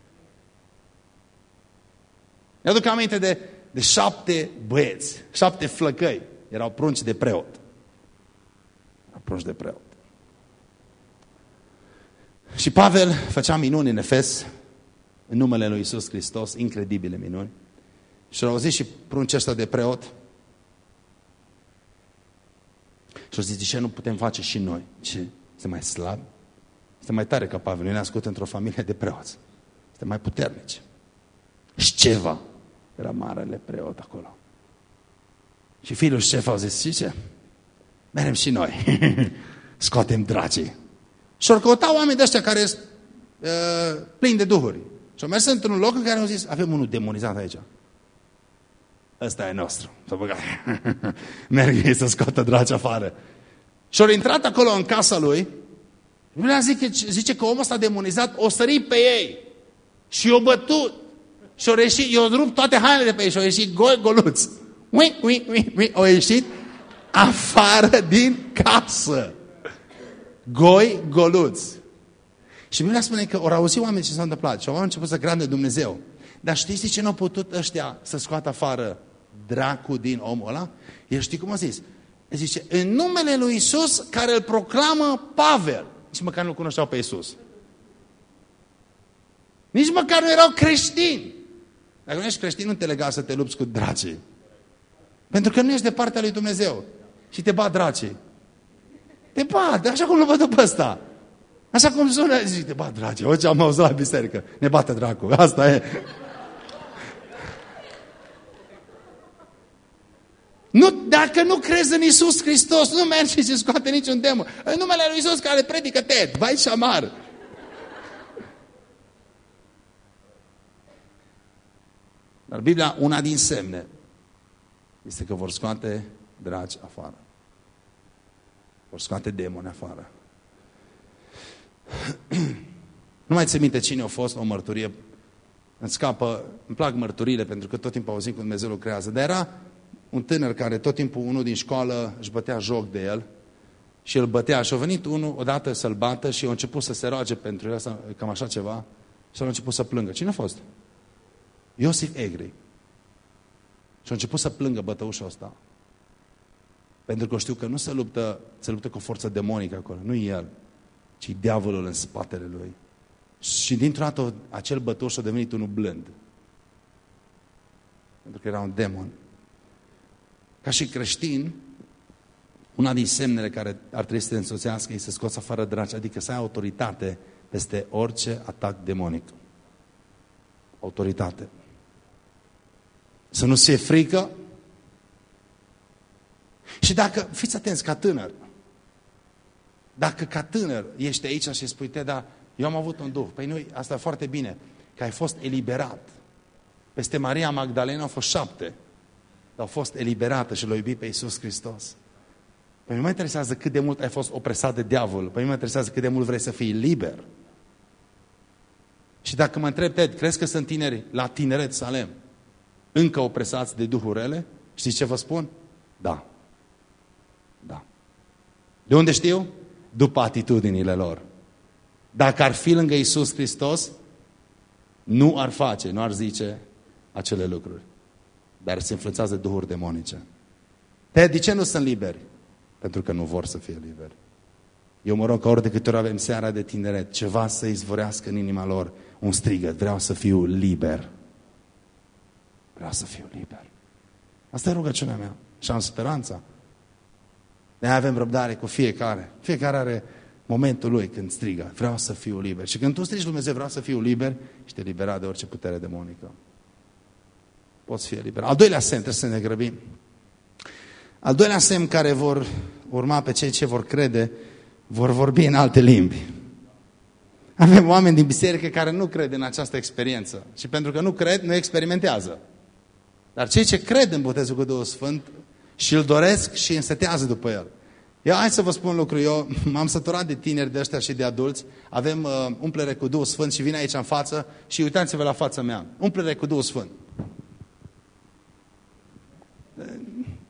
Speaker 1: Mi-aduc aminte de, de șapte băieți, șapte flăcăi. Erau prunci de preot. Erau prunci de preot. Și Pavel făcea minuni în Efes, în numele lui Isus Hristos, incredibile minuni. Și au auzit și pruncii ăsta de preot. Și au zis, de ce nu putem face și noi? Ce? Este mai slab? Este mai tare ca Pavel. Noi ne ascult într-o familie de preoți. Este mai puternici. Și ceva. Era marele preot acolo. Și fiul șef au zis, și ce? Merem și noi. Scoatem dracii. Și au căutat oameni de ăștia care sunt uh, plini de duhuri. Și au mers într-un loc în care au zis, avem unul demonizat aici. Ăsta e nostru. S-a băgat. Merg ei să scoată draci afară. Și au intrat acolo în casa lui. Biblia zice, zice că omul ăsta demonizat o sărit pe ei. Și i-o bătut. Și au ieșit, i-au rupt toate hainele de pe ei și au ieșit goi, goluți. Ui, ui, ui, ui, au ieșit afară din casă. Goi, goluți. Și Biblia spune că au auzit oameni ce s-a întâmplat și au început să grande Dumnezeu. Dar știți ce nu au putut ăștia să scoată afară dracu din omul ăla? El știi cum a zis? El zice, în numele lui Isus care îl proclamă Pavel. Nici măcar nu cunoșteau pe Isus. Nici măcar nu erau creștini. Dacă nu ești creștin, nu te lega să te lupți cu dracii. Pentru că nu ești de partea lui Dumnezeu. Și te bat dracii. Te bat, așa cum îl văd după ăsta. Așa cum sună, zice, te bat dracii. Orice am auzit la biserică. Ne bate dracu. Asta e. Nu, dacă nu crezi în Isus Hristos, nu mergi și scoate niciun demon. În numele Lui Isus care predică Ted, vai și Dar Biblia, una din semne, este că vor scoate dragi afară. Vor scoate demoni afară. nu mai ți minte cine a fost o mărturie. Îmi scapă, îmi plac mărturile pentru că tot timpul auzim cum Dumnezeu lucrează. Dar era un tânăr care tot timpul unul din școală își bătea joc de el și îl bătea. Și a venit unul odată să-l bată și a început să se roage pentru el, cam așa ceva, și a început să plângă. Cine a fost? Iosif Egri. Și a început să plângă bătăușul ăsta. Pentru că știu că nu se luptă, se luptă cu o forță demonică acolo, nu el, ci diavolul în spatele lui. Și dintr-o dată acel bătuș a devenit unul blând. Pentru că era un demon. Ca și creștin, una din semnele care ar trebui să te însoțească e să scoți afară dragi, adică să ai autoritate peste orice atac demonic. Autoritate. Să nu se frică. Și dacă, fiți atenți, ca tânăr, dacă ca tânăr ești aici și spui, te, dar eu am avut un duh. Păi nu, asta e foarte bine, că ai fost eliberat. Peste Maria Magdalena au fost șapte. Dar au fost eliberată și l-au iubit pe Iisus Hristos. Păi nu mă interesează cât de mult ai fost opresat de diavol. Păi nu mă interesează cât de mult vrei să fii liber. Și dacă mă întreb, Ted, crezi că sunt tineri la tineret Salem încă opresați de duhurile? Știți ce vă spun? Da. Da. De unde știu? După atitudinile lor. Dacă ar fi lângă Isus Hristos, nu ar face, nu ar zice acele lucruri. Dar se influențează duhuri demonice. Pe de ce nu sunt liberi? Pentru că nu vor să fie liberi. Eu mă rog că ori de câte ori avem seara de tineret, ceva să izvorească în inima lor un strigăt. Vreau să fiu liber. Vreau să fiu liber. Asta e rugăciunea mea. Și am speranța. Ne avem răbdare cu fiecare. Fiecare are momentul lui când strigă. Vreau să fiu liber. Și când tu strigi Dumnezeu, vreau să fiu liber, și te libera de orice putere demonică. Poți fi liber. Al doilea semn, trebuie să ne grăbim. Al doilea semn care vor urma pe cei ce vor crede, vor vorbi în alte limbi. Avem oameni din biserică care nu cred în această experiență. Și pentru că nu cred, nu experimentează. Dar cei ce cred în botezul cu Duhul Sfânt și îl doresc și însetează după el. Eu hai să vă spun lucru, eu m-am săturat de tineri de ăștia și de adulți, avem uh, umplere cu Duhul Sfânt și vine aici în față și uitați-vă la fața mea. Umplere cu Duhul Sfânt.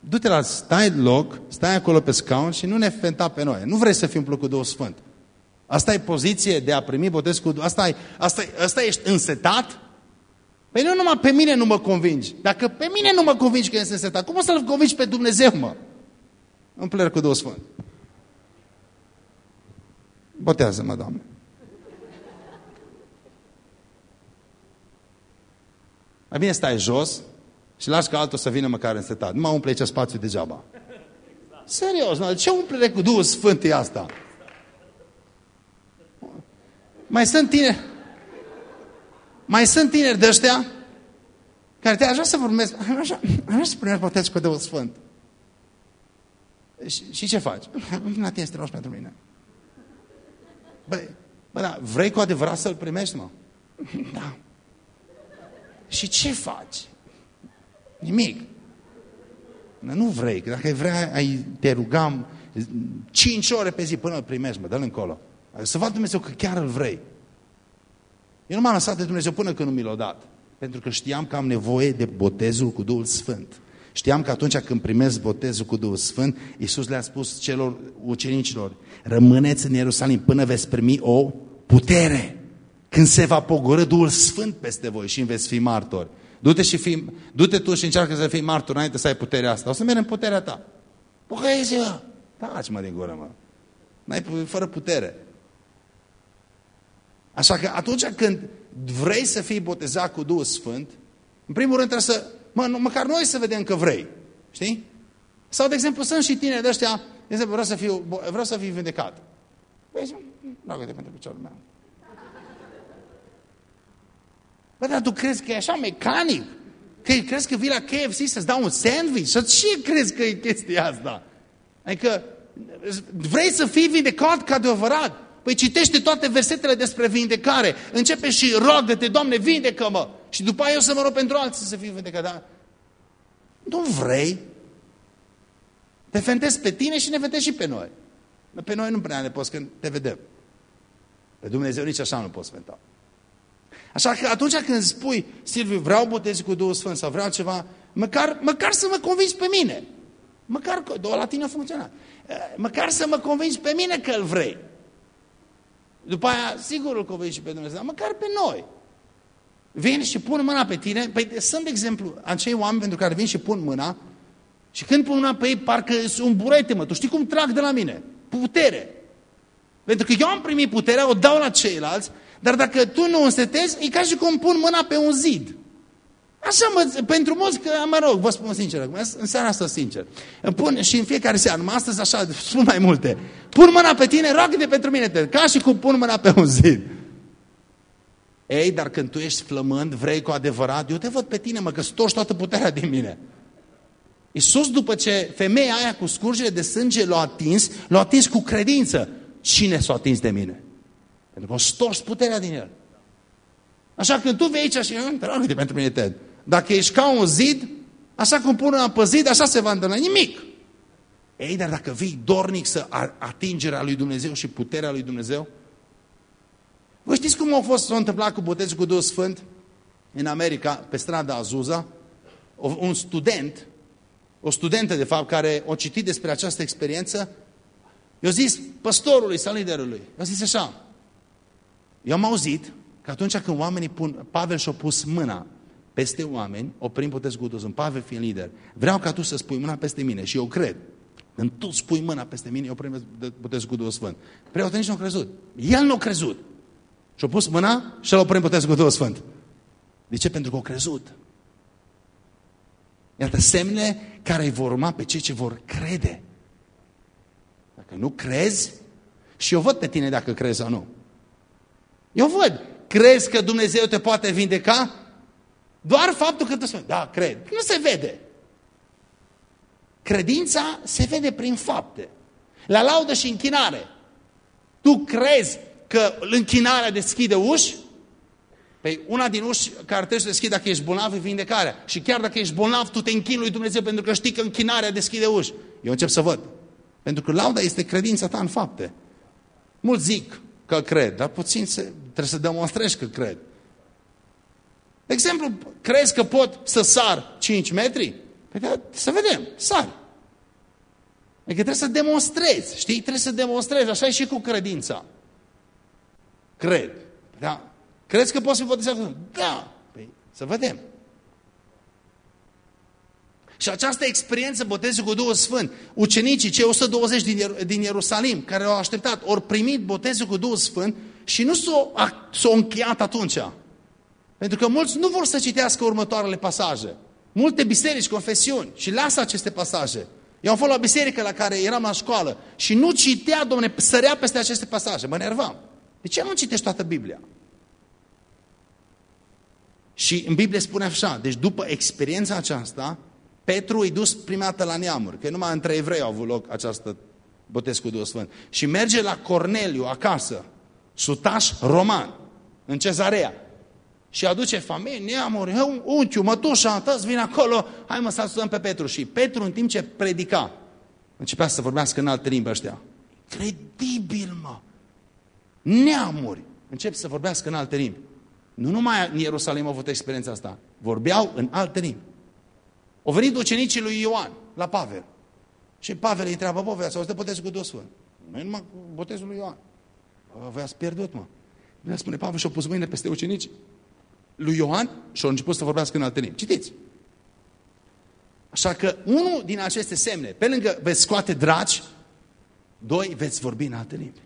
Speaker 1: Du-te la, stai loc, stai acolo pe scaun și nu ne fenta pe noi. Nu vrei să fii umplut cu Duhul Sfânt. Asta e poziție de a primi botez cu Duhul. Asta, e, asta, e, asta ești însetat? Păi nu numai pe mine nu mă convingi. Dacă pe mine nu mă convingi că ești însetat, cum o să-L convingi pe Dumnezeu, mă? Îmi cu Duhul Sfânt. Botează-mă, Doamne. Mai bine stai jos și lași ca altul să vină măcar însetat. Nu mă umple aici spațiu degeaba. Serios, nu? ce umplere cu Duhul Sfânt e asta? Mai sunt tineri, mai sunt tineri de ăștia care te aș vrea să vorbesc, aș vrea, vrea să primești botez cu Duhul Sfânt. Și, și ce faci? Nu te este pentru mine. Bă, bă, da, vrei cu adevărat să-l primești, mă? Da. Și ce faci? Nimic. Nu vrei, că dacă vrea, ai, te rugam cinci ore pe zi până îl primești, mă, dă-l încolo. Să vadă Dumnezeu că chiar îl vrei. Eu nu m-am lăsat de Dumnezeu până când nu mi l-a dat. Pentru că știam că am nevoie de botezul cu Duhul Sfânt. Știam că atunci când primesc botezul cu Duhul Sfânt, Iisus le-a spus celor ucenicilor, rămâneți în Ierusalim până veți primi o putere. Când se va pogorâ Duhul Sfânt peste voi și veți fi martori. Du-te și fii, du-te tu și încearcă să fii martor înainte să ai puterea asta. O să mergi în puterea ta. Pocăiți-vă! Taci-mă din gură, mă. N-ai, fără putere. Așa că atunci când vrei să fii botezat cu Duhul Sfânt, în primul rând trebuie să, mă, măcar noi să vedem că vrei. Știi? Sau, de exemplu, sunt și tineri de ăștia, de exemplu, vreau să fiu, vreau să fiu vindecat. Păi, roagă-te pentru piciorul meu. Bă, dar tu crezi că e așa mecanic? Că crezi că vii la KFC să-ți dau un sandwich? Și ce crezi că e chestia asta? Adică vrei să fii vindecat ca adevărat? Păi citește toate versetele despre vindecare. Începe și rogă-te, Doamne, vindecă-mă. Și după aia eu să mă rog pentru alții să fie vindecat. Dar nu vrei. Te fentezi pe tine și ne vedeți și pe noi. Pe noi nu prea ne poți când te vedem. Pe Dumnezeu nici așa nu poți fenta. Așa că atunci când spui, Silviu, vreau botezi cu Duhul Sfânt sau vreau ceva, măcar, măcar să mă convingi pe mine. Măcar, la tine a funcționat. Măcar să mă convingi pe mine că îl vrei. După aia, sigur îl convingi și pe Dumnezeu, dar măcar pe noi. Vin și pun mâna pe tine. Păi sunt, de exemplu, acei oameni pentru care vin și pun mâna și când pun mâna pe ei, parcă sunt un burete, mă. Tu știi cum trag de la mine? Putere. Pentru că eu am primit puterea, o dau la ceilalți, dar dacă tu nu însetezi, e ca și cum pun mâna pe un zid. Așa mă, pentru mulți, că, mă rog, vă spun sincer, în seara asta sincer. Îmi pun și în fiecare seară, numai astăzi așa, spun mai multe. Pun mâna pe tine, roagă-te pentru mine, te, ca și cum pun mâna pe un zid. Ei, dar când tu ești flămând, vrei cu adevărat, eu te văd pe tine, mă, că storci toată puterea din mine. Iisus, după ce femeia aia cu scurgere de sânge l-a atins, l-a atins cu credință. Cine s-a atins de mine? Pentru că o stors puterea din el. Așa că tu vei aici și roagă pentru mine, Ted. Dacă ești ca un zid, așa cum pun pe zid, așa se va întâmpla. Nimic. Ei, dar dacă vii dornic să atingerea lui Dumnezeu și puterea lui Dumnezeu, Vă știți cum a fost, s-a întâmplat cu botezul cu Duhul Sfânt în America, pe strada Azuza? Un student, o studentă de fapt, care a citit despre această experiență, i-a zis păstorului sau liderului, i-a zis așa, eu am auzit că atunci când oamenii pun, Pavel și-a pus mâna peste oameni, oprim botezul cu Duhul Sfânt, Pavel fiind lider, vreau ca tu să spui mâna peste mine și eu cred. Când tu spui mâna peste mine, eu oprim botezul cu Duhul Sfânt. Preotul nici nu a crezut. El nu a crezut. Și-a pus mâna și l-a oprit botezul cu Duhul Sfânt. De ce? Pentru că au crezut. Iată semne care îi vor urma pe cei ce vor crede. Dacă nu crezi, și eu văd pe tine dacă crezi sau nu. Eu văd. Crezi că Dumnezeu te poate vindeca? Doar faptul că tu spui, da, cred. Nu se vede. Credința se vede prin fapte. La laudă și închinare. Tu crezi că închinarea deschide uși? Păi una din uși care trebuie să deschide dacă ești bolnav e vindecarea. Și chiar dacă ești bolnav, tu te închini lui Dumnezeu pentru că știi că închinarea deschide uși. Eu încep să văd. Pentru că lauda este credința ta în fapte. Mulți zic că cred, dar puțin se, trebuie să demonstrezi că cred. De exemplu, crezi că pot să sar 5 metri? Păi da, să vedem, sar. Adică trebuie să demonstrezi, știi? Trebuie să demonstrezi, așa e și cu credința. Cred. Da. Crezi că poți să botezezi? Da. Păi, să vedem. Și această experiență, botezul cu Duhul Sfânt, ucenicii, cei 120 din, Ier din Ierusalim, care au așteptat, ori primit botezul cu Duhul Sfânt și nu s-au încheiat atunci. Pentru că mulți nu vor să citească următoarele pasaje. Multe biserici, confesiuni și lasă aceste pasaje. Eu am fost la biserică la care eram la școală și nu citea, domne, sărea peste aceste pasaje. Mă nervam. De ce nu citești toată Biblia? Și în Biblie spune așa, deci după experiența aceasta, Petru îi dus prima dată la neamuri, că numai între evrei au avut loc această botez cu Duhul Sfânt. Și merge la Corneliu acasă, sutaș roman, în cezarea. Și aduce familie, neamuri, unchiul, mătușa, toți vin acolo, hai mă să ascultăm pe Petru. Și Petru, în timp ce predica, începea să vorbească în alte limbi ăștia. Credibil, mă! neamuri încep să vorbească în alte limbi. Nu numai în Ierusalim au avut experiența asta, vorbeau în alte limbi. Au venit ucenicii lui Ioan la Pavel. Și Pavel îi întreabă, bă, voi ați auzit de botezul cu Duhul Sfânt? Nu numai cu botezul lui Ioan. Bă, voi ați pierdut, mă. Bine spune Pavel și-au pus mâine peste ucenici lui Ioan și au început să vorbească în alte limbi. Citiți! Așa că unul din aceste semne, pe lângă veți scoate dragi, doi, veți vorbi în alte limbi.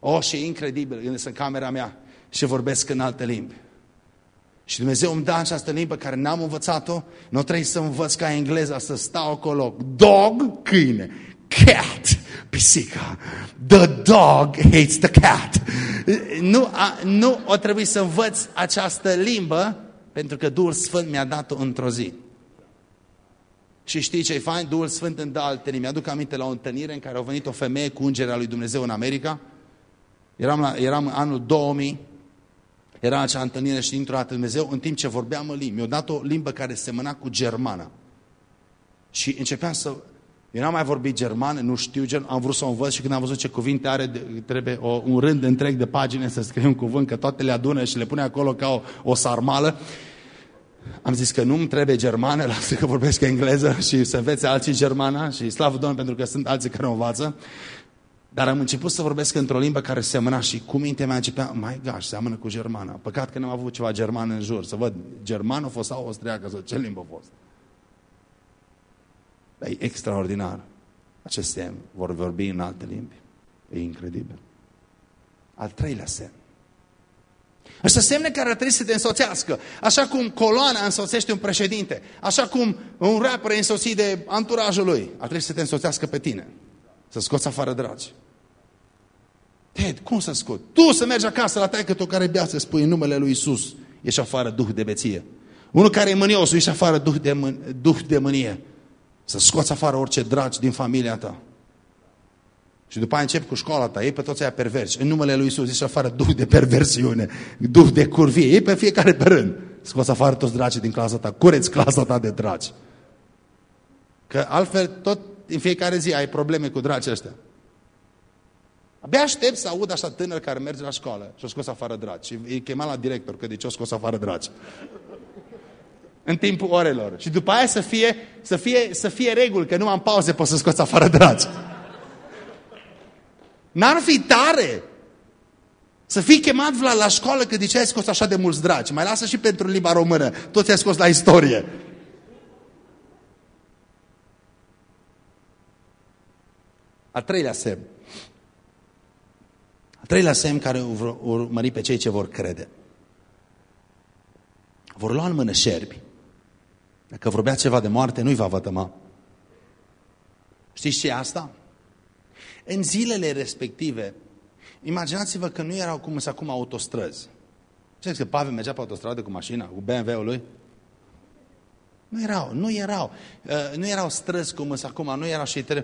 Speaker 1: Oh, și e incredibil, gândesc în camera mea și vorbesc în alte limbi. Și Dumnezeu îmi dă această limbă care n-am învățat-o, nu trebuie să învăț ca engleza să stau acolo. Dog, câine. Cat, pisica. The dog hates the cat. Nu, a, nu o trebuie să învăț această limbă pentru că Duhul Sfânt mi-a dat-o într-o zi. Și știi ce-i fain? Duhul Sfânt îmi dă alteni. Mi-aduc aminte la o întâlnire în care a venit o femeie cu ungerea lui Dumnezeu în America. Eram, la, eram în anul 2000, era acea întâlnire și dintr-o dată Dumnezeu, în timp ce vorbeam în limbi, mi-a dat o limbă care semăna cu germana. Și începeam să... Eu n-am mai vorbit germană, nu știu german, am vrut să o învăț și când am văzut ce cuvinte are, trebuie o, un rând întreg de pagine să scriu un cuvânt, că toate le adună și le pune acolo ca o, o sarmală. Am zis că nu-mi trebuie germană, lasă că vorbesc engleză și să învețe alții germana și slavă Domnului pentru că sunt alții care o învață. Dar am început să vorbesc într-o limbă care semăna și cu mintea mea începea, mai gosh, seamănă cu germana. Păcat că n-am avut ceva german în jur, să văd germană fost sau austriacă, sau ce limbă a fost. Dar e extraordinar. Acestea vor vorbi în alte limbi. E incredibil. Al treilea semn. Așa semne care ar trebui să te însoțească. Așa cum coloana însoțește un președinte. Așa cum un rapper e însoțit de anturajul lui. Ar trebui să te însoțească pe tine. Să scoți afară dragi. Ted, cum să scot? Tu să mergi acasă la taică tu care bea să spui în numele lui Isus. Ești afară duh de beție. Unul care e mânios, ești afară duh de, mân duh de mânie. Să scoți afară orice dragi din familia ta. Și după aia începi cu școala ta, ei pe toți aia perversi. În numele lui Isus ești afară duh de perversiune, duh de curvie. Ei pe fiecare pe rând. Scoți afară toți dragi din clasa ta. Cureți clasa ta de dragi. Că altfel tot în fiecare zi ai probleme cu dragi ăștia. Abia aștept să aud așa tânăr care merge la școală și-o scos afară dragi. Și îi chema la director că de ce o scos afară dragi. În timpul orelor. Și după aia să fie, să fie, să fie reguli, că nu am pauze, pot să scoți afară dragi. N-ar fi tare să fii chemat la, la școală că de ce ai scos așa de mulți dragi. Mai lasă și pentru limba română. Toți ai scos la istorie. Al treilea semn. Al treilea semn care vor urmări pe cei ce vor crede. Vor lua în mână șerpi. Dacă vorbea ceva de moarte, nu-i va vătăma. Știți ce e asta? În zilele respective, imaginați-vă că nu erau cum sunt acum autostrăzi. Știți că Pavel mergea pe autostradă cu mașina, cu BMW-ul lui? Nu erau, nu erau. Uh, nu erau străzi cum sunt acum, nu erau și... Uh,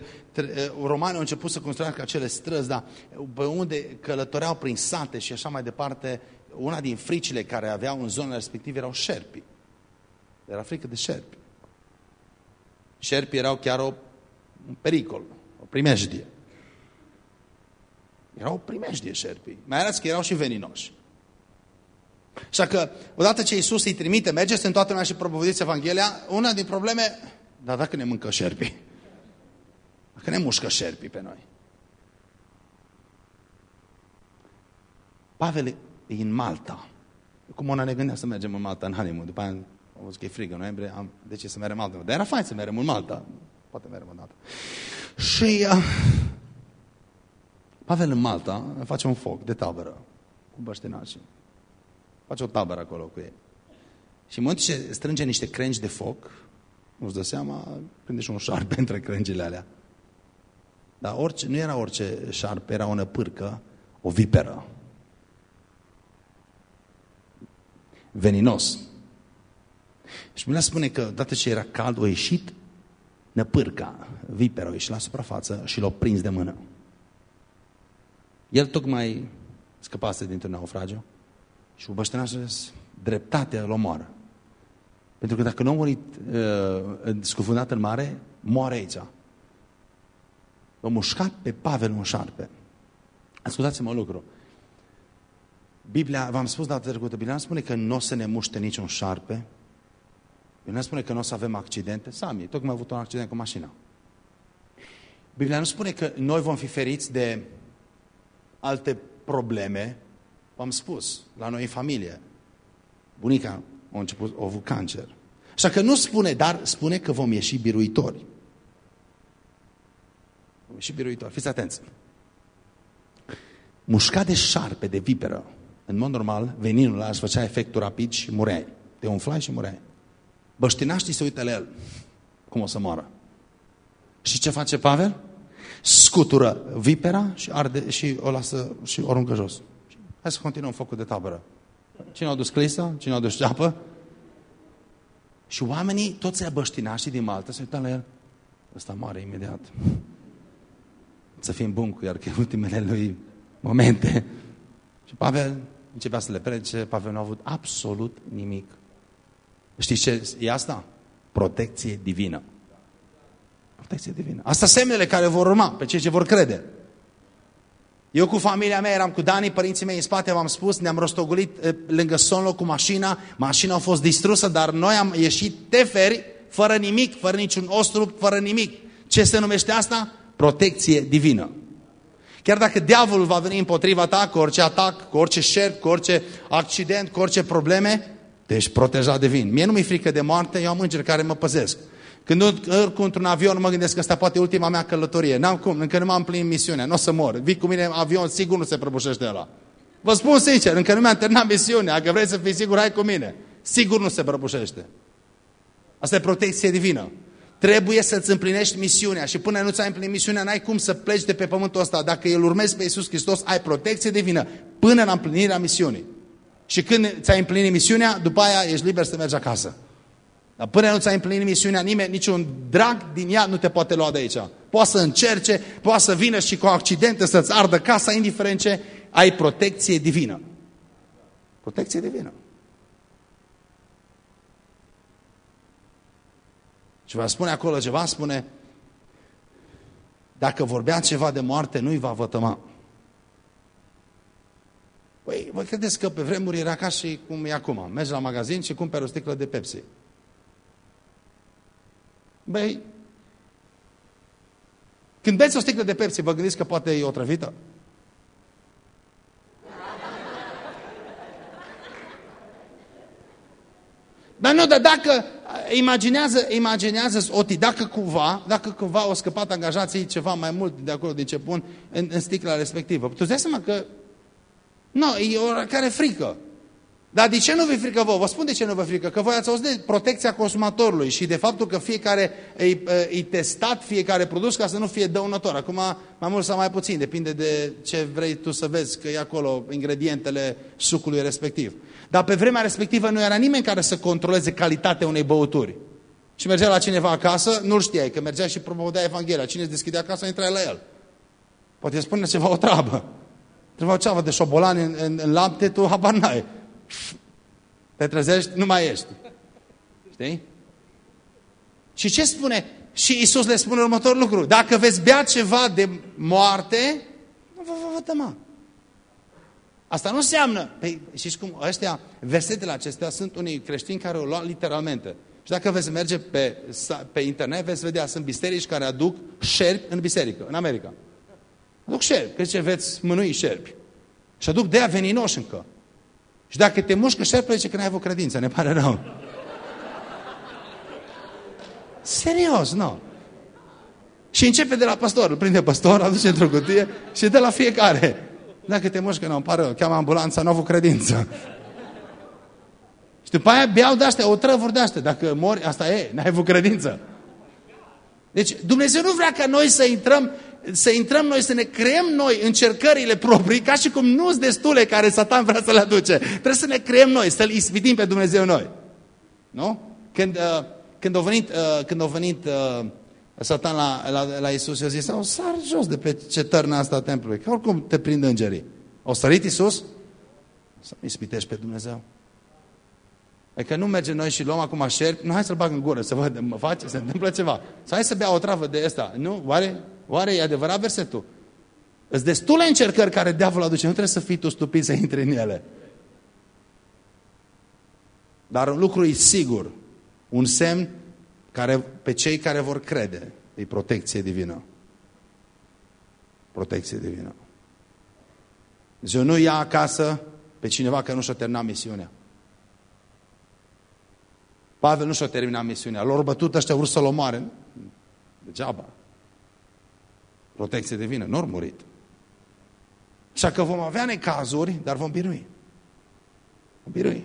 Speaker 1: romanii au început să construiască acele străzi, dar pe unde călătoreau prin sate și așa mai departe, una din fricile care aveau în zona respectivă erau șerpii. Era frică de șerpi. Șerpii erau chiar o, un pericol, o primejdie. Erau o primejdie șerpii. Mai ales că erau și veninoși. Așa că, odată ce Iisus îi trimite, mergeți în toată lumea și propovădiți Evanghelia, una din probleme, dar dacă ne mâncă șerpii? Dacă ne mușcă șerpii pe noi? Pavel e în Malta. Cum una ne gândea să mergem în Malta în honeymoon, după aia am văzut că e frigă în noiembrie, am, de ce să mergem în Malta? Dar era fain să mergem în Malta. Poate mergem în dată. Și uh, Pavel în Malta face un foc de tabără cu băștenașii. Face o tabără acolo cu ei. Și în momentul ce strânge niște crengi de foc, nu-ți dă seama, prinde și un șarpe între crengile alea. Dar orice, nu era orice șarpe, era o năpârcă, o viperă. Veninos. Și mi spune că, dată ce era cald, o ieșit năpârca, vipera, o ieșit la suprafață și l-a prins de mână. El tocmai scăpase dintr-un naufragiu și cu băștănașul dreptatea îl omoară. Pentru că dacă nu a murit uh, scufundat în mare, moare aici. L-a mușcat pe Pavel un șarpe. Ascultați-mă un lucru. Biblia, v-am spus data trecută, Biblia nu spune că nu o să ne muște niciun șarpe. Biblia nu spune că nu o să avem accidente. Sami, tocmai a avut un accident cu mașina. Biblia nu spune că noi vom fi feriți de alte probleme V-am spus, la noi în familie, bunica a început, a avut cancer. Așa că nu spune, dar spune că vom ieși biruitori. Vom ieși biruitori. Fiți atenți. Mușcat de șarpe, de viperă, în mod normal, veninul ăla își făcea efectul rapid și mureai. Te umflai și mureai. Băștinaștii se uită la el. Cum o să moară? Și ce face Pavel? Scutură vipera și, arde, și o lasă și o aruncă jos. Hai să continuăm focul de tabără. Cine a dus clisa? Cine a dus ceapă? Și oamenii, toți băștinașii din Malta, se uită la el. Ăsta moare imediat. Să fim buni cu el, că ultimele lui momente. Și Pavel începea să le predice, Pavel nu a avut absolut nimic. Știți ce e asta? Protecție divină. Protecție divină. Asta semnele care vor urma pe cei ce vor crede. Eu cu familia mea eram cu Dani, părinții mei în spate, v-am spus, ne-am rostogolit eh, lângă Sonlo cu mașina, mașina a fost distrusă, dar noi am ieșit teferi, fără nimic, fără niciun ostru, fără nimic. Ce se numește asta? Protecție divină. Chiar dacă diavolul va veni împotriva ta cu orice atac, cu orice șerp, cu orice accident, cu orice probleme, te ești protejat de vin. Mie nu mi-e frică de moarte, eu am îngeri care mă păzesc. Când urc într-un avion, mă gândesc că asta poate ultima mea călătorie. N-am cum, încă nu m-am plinit misiunea, nu o să mor. Vii cu mine avion, sigur nu se prăbușește ăla. Vă spun sincer, încă nu mi-am terminat misiunea. Dacă vrei să fii sigur, hai cu mine. Sigur nu se prăbușește. Asta e protecție divină. Trebuie să-ți împlinești misiunea și până nu ți-ai împlinit misiunea, n-ai cum să pleci de pe pământul ăsta. Dacă îl urmezi pe Iisus Hristos, ai protecție divină până la împlinirea misiunii. Și când ți-ai împlinit misiunea, după aia ești liber să mergi acasă. Dar până nu ți-ai împlinit misiunea, nimeni, niciun drag din ea nu te poate lua de aici. Poate să încerce, poate să vină și cu accidente să-ți ardă casa, indiferent ce, ai protecție divină. Protecție divină. Și va spune acolo ceva, spune, dacă vorbea ceva de moarte, nu-i va vătăma. Păi, vă credeți că pe vremuri era ca și cum e acum. Mergi la magazin și cumperi o sticlă de Pepsi. Băi, când beți o sticlă de Pepsi, vă gândiți că poate e otrăvită? Dar nu, dar dacă imaginează, imaginează Oti, dacă cumva, dacă cumva au scăpat angajații ceva mai mult de acolo din ce pun în, în sticla respectivă, tu îți dai seama că nu, e o care frică. Dar de ce nu vă frică vouă? Vă spun de ce nu vă frică. Că voi ați auzit de protecția consumatorului și de faptul că fiecare e, e testat, fiecare produs ca să nu fie dăunător. Acum mai mult sau mai puțin, depinde de ce vrei tu să vezi că e acolo ingredientele sucului respectiv. Dar pe vremea respectivă nu era nimeni care să controleze calitatea unei băuturi. Și mergea la cineva acasă, nu știai, că mergea și promovea Evanghelia. Cine îți deschidea acasă, intra la el. Poate spune ceva o treabă. Trebuie ceva de șobolani în, în, în lapte, tu habar n-ai. Te trezești, nu mai ești. Știi? Și ce spune? Și Isus le spune următorul lucru. Dacă veți bea ceva de moarte, nu vă vă vătăma. Asta nu înseamnă... Păi, știți cum? Ăștia, versetele acestea sunt unii creștini care o luat literalmente. Și dacă veți merge pe, pe internet, veți vedea, sunt biserici care aduc șerpi în biserică, în America. Aduc șerpi, că ce veți mânui șerpi. Și aduc de-aia veninoși încă. Și dacă te mușcă șerpele, zice că n-ai avut credință, ne pare rău. Serios, nu. Și începe de la pastor, îl prinde pastor, aduce într-o cutie și de la fiecare. Dacă te mușcă, nu, îmi pare rău, cheamă ambulanța, nu au avut credință. Și după aia beau de-astea, o trăvuri de-astea. Dacă mori, asta e, n-ai avut credință. Deci Dumnezeu nu vrea ca noi să intrăm să intrăm noi, să ne creăm noi încercările proprii, ca și cum nu sunt destule care Satan vrea să le aduce. Trebuie să ne creăm noi, să-L ispitim pe Dumnezeu noi. Nu? Când, uh, când a venit, uh, când a venit uh, Satan la, la, la Isus, i-a zis, o sar jos de pe cetărna asta a templului, că oricum te prind îngerii. O sărit Isus? Să nu ispitești pe Dumnezeu. E că nu mergem noi și luăm acum șerpi, nu, hai să-l bag în gură, să văd, mă face, se întâmplă ceva. Să hai să bea o travă de asta. Nu? Oare? Oare e adevărat versetul? Îți destule încercări care diavolul aduce, nu trebuie să fii tu stupid să intri în ele. Dar un lucru e sigur, un semn care, pe cei care vor crede, e protecție divină. Protecție divină. Dumnezeu nu ia acasă pe cineva care nu și-a terminat misiunea. Pavel nu și-a terminat misiunea. Lor bătut ăștia vor să-l omoare. Degeaba. Protecție divină. Nu murit. Așa că vom avea necazuri, dar vom birui. Vom birui.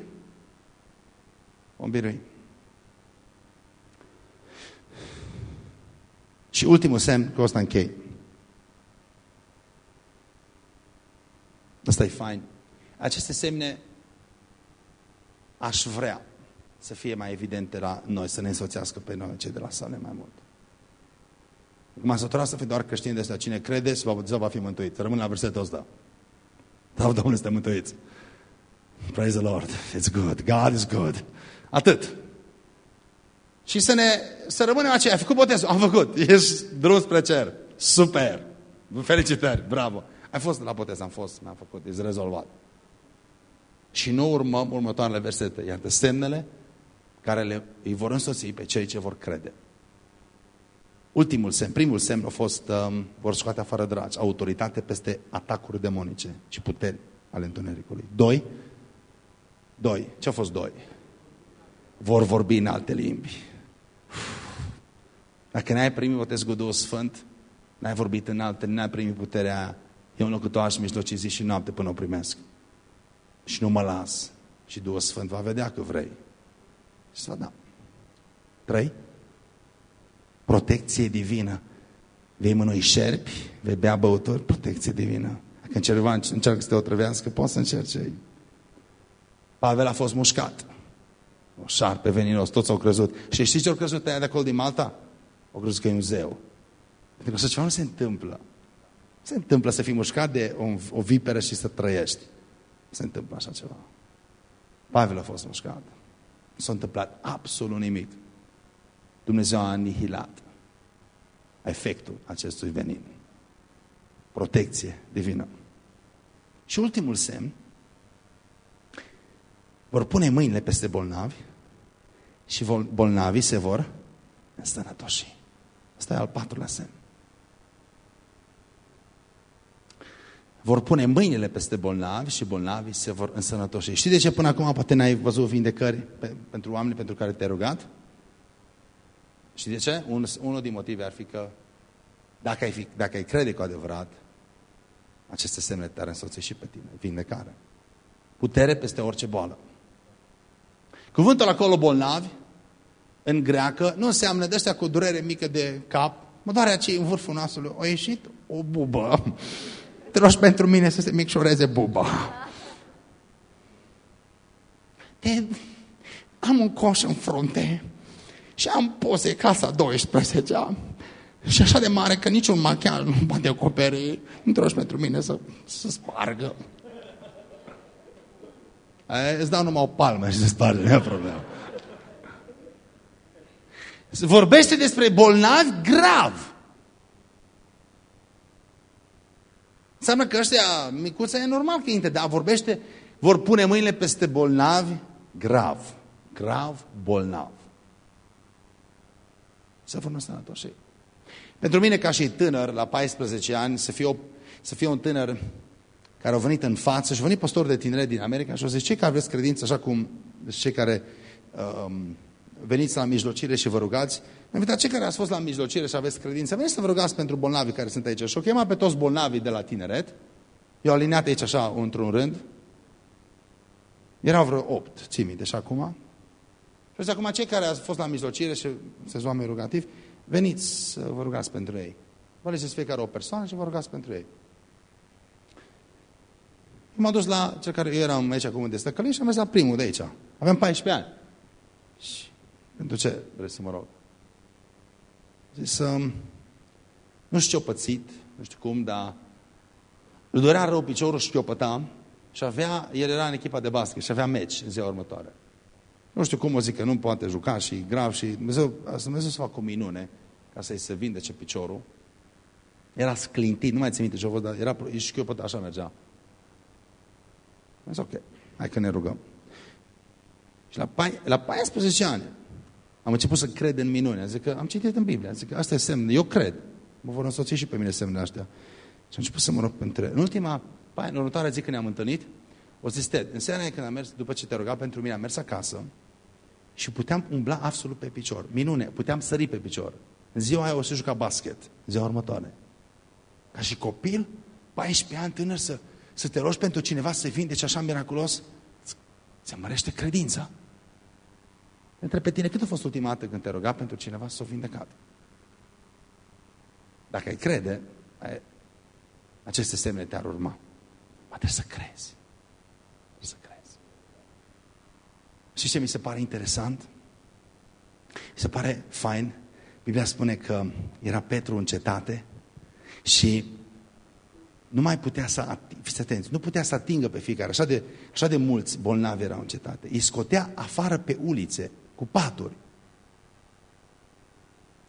Speaker 1: Vom birui. Și ultimul semn, cu ăsta închei. Asta e fain. Aceste semne aș vrea să fie mai evidente la noi, să ne însoțească pe noi, cei de la sale mai mult. M-am săturat să fie doar creștini de ăsta. Cine crede, se va, va fi mântuit. Rămân la versetul ăsta. Da, Domnul, suntem mântuiți. Praise the Lord. It's good. God is good. Atât. Și să ne, să rămânem aceia. Ai făcut botezul? Am făcut. Ești drum spre cer. Super. Felicitări. Bravo. Ai fost la botez? Am fost. Mi-am făcut. E rezolvat. Și nu urmăm următoarele versete. Iată semnele care le, îi vor însoți pe cei ce vor crede. Ultimul semn, primul semn a fost, um, vor scoate afară dragi, autoritate peste atacuri demonice și puteri ale întunericului. Doi, doi, ce a fost doi? Vor vorbi în alte limbi. Dacă n-ai primit botez cu Duhul Sfânt, n-ai vorbit în alte, n-ai primit puterea aia, e un locutor și mijlocii zi și noapte până o primesc. Și nu mă las. Și Duhul Sfânt va vedea că vrei. Și să da. Trei, protecție divină. Vei mânui șerpi, vei bea băuturi, protecție divină. Dacă cineva încearcă să te otrăvească, poți să încerce. Pavel a fost mușcat. O șarpe veninos, toți au crezut. Și știți ce au crezut aia de acolo din Malta? Au crezut că e un zeu. Pentru că așa ceva nu se întâmplă. Se întâmplă să fii mușcat de o, o viperă și să trăiești. Se întâmplă așa ceva. Pavel a fost mușcat. S-a întâmplat absolut nimic. Dumnezeu a anihilat efectul acestui venin. Protecție divină. Și ultimul semn, vor pune mâinile peste bolnavi și bolnavii se vor înstănătoși. Asta e al patrulea semn. Vor pune mâinile peste bolnavi și bolnavii se vor însănătoși. Știi de ce până acum poate n-ai văzut vindecări pe, pentru oameni pentru care te-ai rugat? Și de ce? Un, unul din motive ar fi că dacă ai, fi, dacă ai crede cu adevărat, aceste semne te-ar însoți și pe tine. Vindecare. Putere peste orice boală. Cuvântul acolo bolnavi, în greacă, nu înseamnă de ăștia cu durere mică de cap. Mă doare acei în vârful nasului. O ieșit o bubă. Te rogi pentru mine să se micșoreze buba. De... Am un coș în frunte și am poze casa 12 -a. Și așa de mare că niciun machiaj nu poate acoperi. Nu te pentru mine să, să spargă. E, îți dau numai o palmă și se sparge, nu e problemă. Vorbește despre bolnavi grav. Înseamnă că ăștia, micuța e normal că inte, dar vorbește, vor pune mâinile peste bolnavi grav. Grav, bolnav să fie sănătoși. Pentru mine, ca și tânăr, la 14 ani, să fie, o, să fie un tânăr care a venit în față și a venit pastor de tineret din America și a zis, cei care aveți credință, așa cum cei care um, veniți la mijlocire și vă rugați, am invitat cei care ați fost la mijlocire și aveți credință, veniți să vă rugați pentru bolnavii care sunt aici. Și o chema pe toți bolnavii de la tineret, i-au aliniat aici așa, într-un rând, erau vreo opt, ții minte, și acum, și acum cei care ați fost la mijlocire și sunteți oameni rugativi, veniți să vă rugați pentru ei. Vă alegeți fiecare o persoană și vă rugați pentru ei. M-am dus la cel care eu eram aici acum de stăcălin și am mers la primul de aici. Aveam 14 ani. Și pentru ce vreți să mă rog? Zis, um, nu știu ce-o pățit, nu știu cum, dar îl dorea rău piciorul și șchiopăta și avea, el era în echipa de basket și avea meci în ziua următoare. Nu știu cum o zic că nu poate juca și grav și Dumnezeu, Dumnezeu să facă o minune ca să-i se vindece piciorul. Era sclintit, nu mai țin minte ce a fost, dar era și eu așa mergea. Am zis, ok, hai că ne rugăm. Și la, la 14 ani am început să cred în minune. Am zis că am citit în Biblie. Am zis că asta e semn. Eu cred. Mă vor însoți și pe mine semnele astea. Și am început să mă rog pentru În ultima, în următoarea zi când ne-am întâlnit, o zis, Ted, în seara când am mers, după ce te rugat pentru mine, am mers acasă și puteam umbla absolut pe picior. Minune, puteam sări pe picior. În ziua aia o să juca basket, ziua următoare. Ca și copil, 14 ani tânăr, să, să te rogi pentru cineva să se vindece așa miraculos, ți mărește credința. Între pe tine, cât a fost ultima dată când te ruga pentru cineva să o vindecat? Dacă ai crede, ai, aceste semne te-ar urma. Ma trebuie să crezi. Și ce mi se pare interesant? Mi se pare fain. Biblia spune că era Petru în cetate și nu mai putea să atingă, fiți atenți, nu putea să atingă pe fiecare, așa de, așa de mulți bolnavi erau în cetate. Îi scotea afară pe ulițe, cu paturi.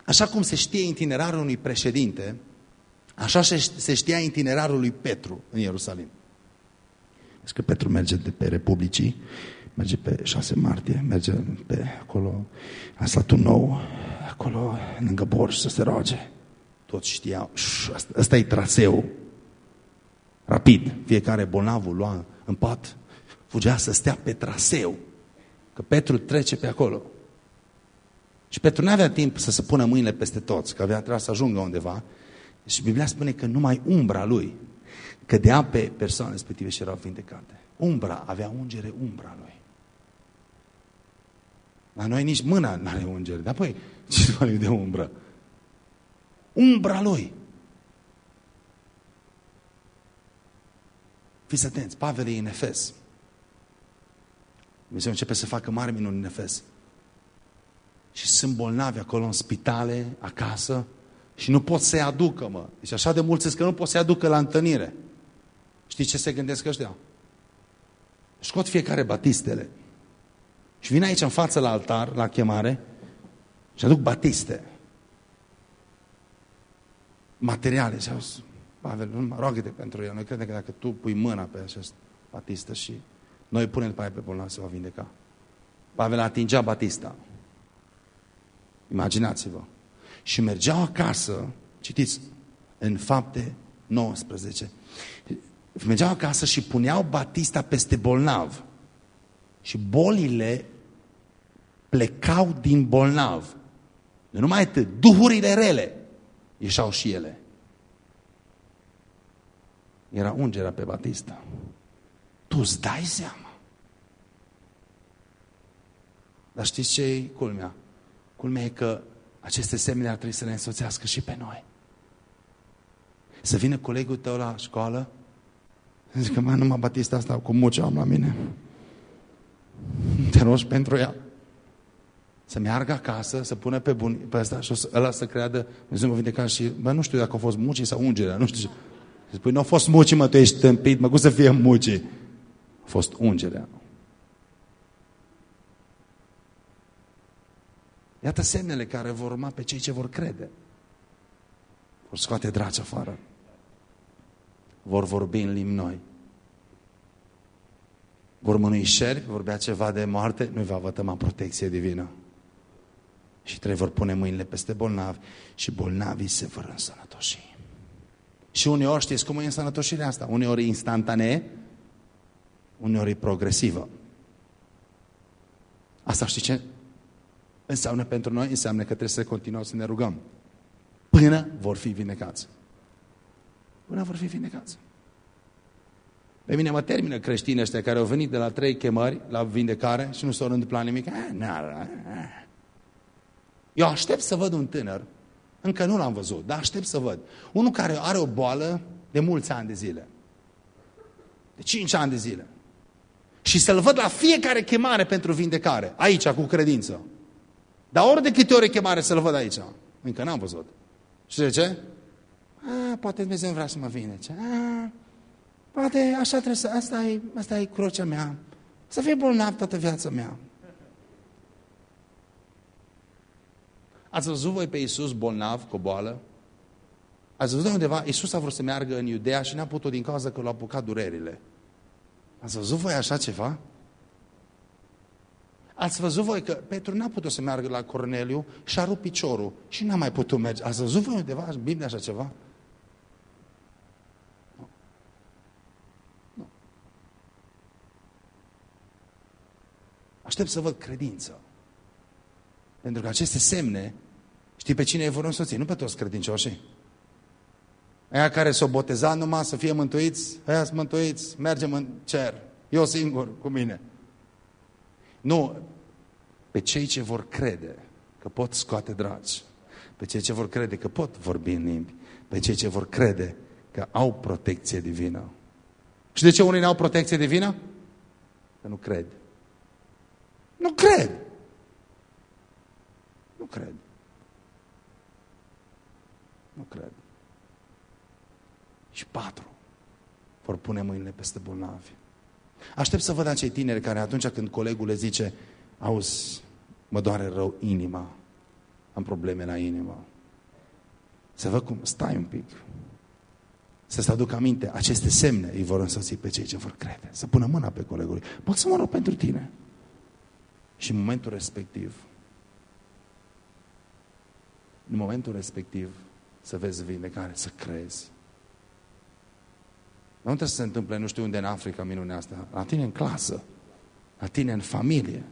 Speaker 1: Așa cum se știe itinerarul unui președinte, așa se știa itinerarul lui Petru în Ierusalim. Deci că Petru merge de pe Republicii, merge pe 6 martie, merge pe acolo, la satul nou, acolo lângă Borș să se roage. Toți știau, ăsta e traseu. Rapid, fiecare bolnavul lua în pat, fugea să stea pe traseu. Că Petru trece pe acolo. Și Petru nu avea timp să se pună mâinile peste toți, că avea trebuit să ajungă undeva. Și Biblia spune că numai umbra lui cădea pe persoane respective și erau vindecate. Umbra, avea ungere umbra lui. La noi nici mâna nu are ungere. Dar păi, ce de umbră? Umbra lui. Fiți atenți, Pavel e în Efes. Dumnezeu începe să facă mari minuni în Efes. Și sunt bolnavi acolo în spitale, acasă, și nu pot să-i aducă, mă. Deci așa de mulți că nu pot să-i aducă la întâlnire. Știți ce se gândesc ăștia? Scot fiecare batistele. Și vin aici în față la altar, la chemare, și aduc batiste. Materiale. Și au zis, Pavel, nu roagă-te pentru el. Noi credem că dacă tu pui mâna pe acest batistă și noi punem după aia pe bolnav, se va vindeca. Pavel atingea batista. Imaginați-vă. Și mergeau acasă, citiți, în fapte 19, mergeau acasă și puneau batista peste bolnav. Și bolile plecau din bolnav. Nu numai atât, duhurile rele ieșau și ele. Era ungerea pe Batista. Tu îți dai seama. Dar știți ce e culmea? Culmea e că aceste semne ar trebui să ne însoțească și pe noi. Să vină colegul tău la școală Zic că mai numai Batista asta cu muce am la mine. Te rogi pentru ea. Să meargă acasă, să pună pe bun, pe asta și ăla să creadă, Dumnezeu mă vindeca și, bă, nu știu dacă au fost mucii sau ungerea, nu știu ce. Spui, nu au fost mucii, mă, tu ești tâmpit, mă, cum să fie mucii? A fost ungerea. Iată semnele care vor urma pe cei ce vor crede. Vor scoate draci afară. Vor vorbi în limbi noi. Vor mânui șerpi, vorbea ceva de moarte, nu-i va vătăma protecție divină. Și trei vor pune mâinile peste bolnavi și bolnavii se vor însănătoși. Și uneori știți cum e însănătoșirea asta? Uneori e instantanee, uneori e progresivă. Asta știi ce înseamnă pentru noi? Înseamnă că trebuie să continuăm să ne rugăm. Până vor fi vindecați. Până vor fi vindecați. Pe mine mă termină creștinii ăștia care au venit de la trei chemări la vindecare și nu s-au întâmplat nimic. Eu aștept să văd un tânăr, încă nu l-am văzut, dar aștept să văd. Unul care are o boală de mulți ani de zile. De cinci ani de zile. Și să-l văd la fiecare chemare pentru vindecare, aici, cu credință. Dar ori de câte ori chemare să-l văd aici. Încă n-am văzut. Și de ce? A, poate Dumnezeu vrea să mă vindece. A, poate așa trebuie să... Asta e, asta e crucea mea. Să fie bolnav toată viața mea. Ați văzut voi pe Iisus bolnav cu o boală? Ați văzut undeva? Iisus a vrut să meargă în Iudea și n-a putut din cauza că l-au apucat durerile. Ați văzut voi așa ceva? Ați văzut voi că Petru n-a putut să meargă la Corneliu și a rupt piciorul și n-a mai putut merge. Ați văzut voi undeva în Biblia așa ceva? Nu. Nu. Aștept să văd credință. Pentru că aceste semne, știi pe cine vor însoți? Nu pe toți credincioșii. Aia care s-au botezat numai să fie mântuiți, aia sunt mântuiți, mergem în cer. Eu singur, cu mine. Nu, pe cei ce vor crede că pot scoate dragi, pe cei ce vor crede că pot vorbi în limbi, pe cei ce vor crede că au protecție divină. Și de ce unii nu au protecție divină? Că nu cred. Nu cred. Nu cred. Nu cred. Și patru vor pune mâinile peste bolnavi. Aștept să văd acei tineri care atunci când colegul le zice auzi, mă doare rău inima, am probleme la inimă. Să văd cum, stai un pic. Să se aduc aminte, aceste semne îi vor însoți pe cei ce vor crede. Să pună mâna pe colegul. Pot să mă rog pentru tine. Și în momentul respectiv, în momentul respectiv, să vezi vindecare, să crezi. Nu trebuie să se întâmple nu știu unde în Africa minunea asta. La tine în clasă. La tine în familie.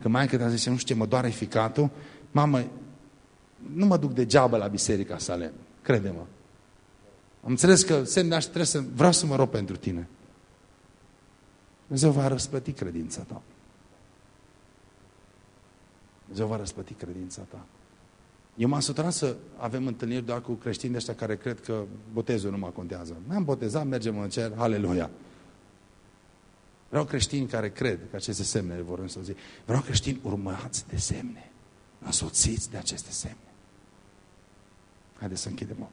Speaker 1: Că mai încă zice, nu știu ce, mă doare ficatul. Mamă, nu mă duc degeaba la biserica Salem. Crede-mă. Am înțeles că semne așa trebuie să... Vreau să mă rog pentru tine. Dumnezeu va răsplăti credința ta. Dumnezeu va răsplăti credința ta. Eu m-am săturat să avem întâlniri doar cu creștini de ăștia care cred că botezul nu mă contează. Ne-am botezat, mergem în cer, aleluia. Vreau creștini care cred că aceste semne le vor însoți. Vreau creștini urmați de semne, însoțiți de aceste semne. Haideți să închidem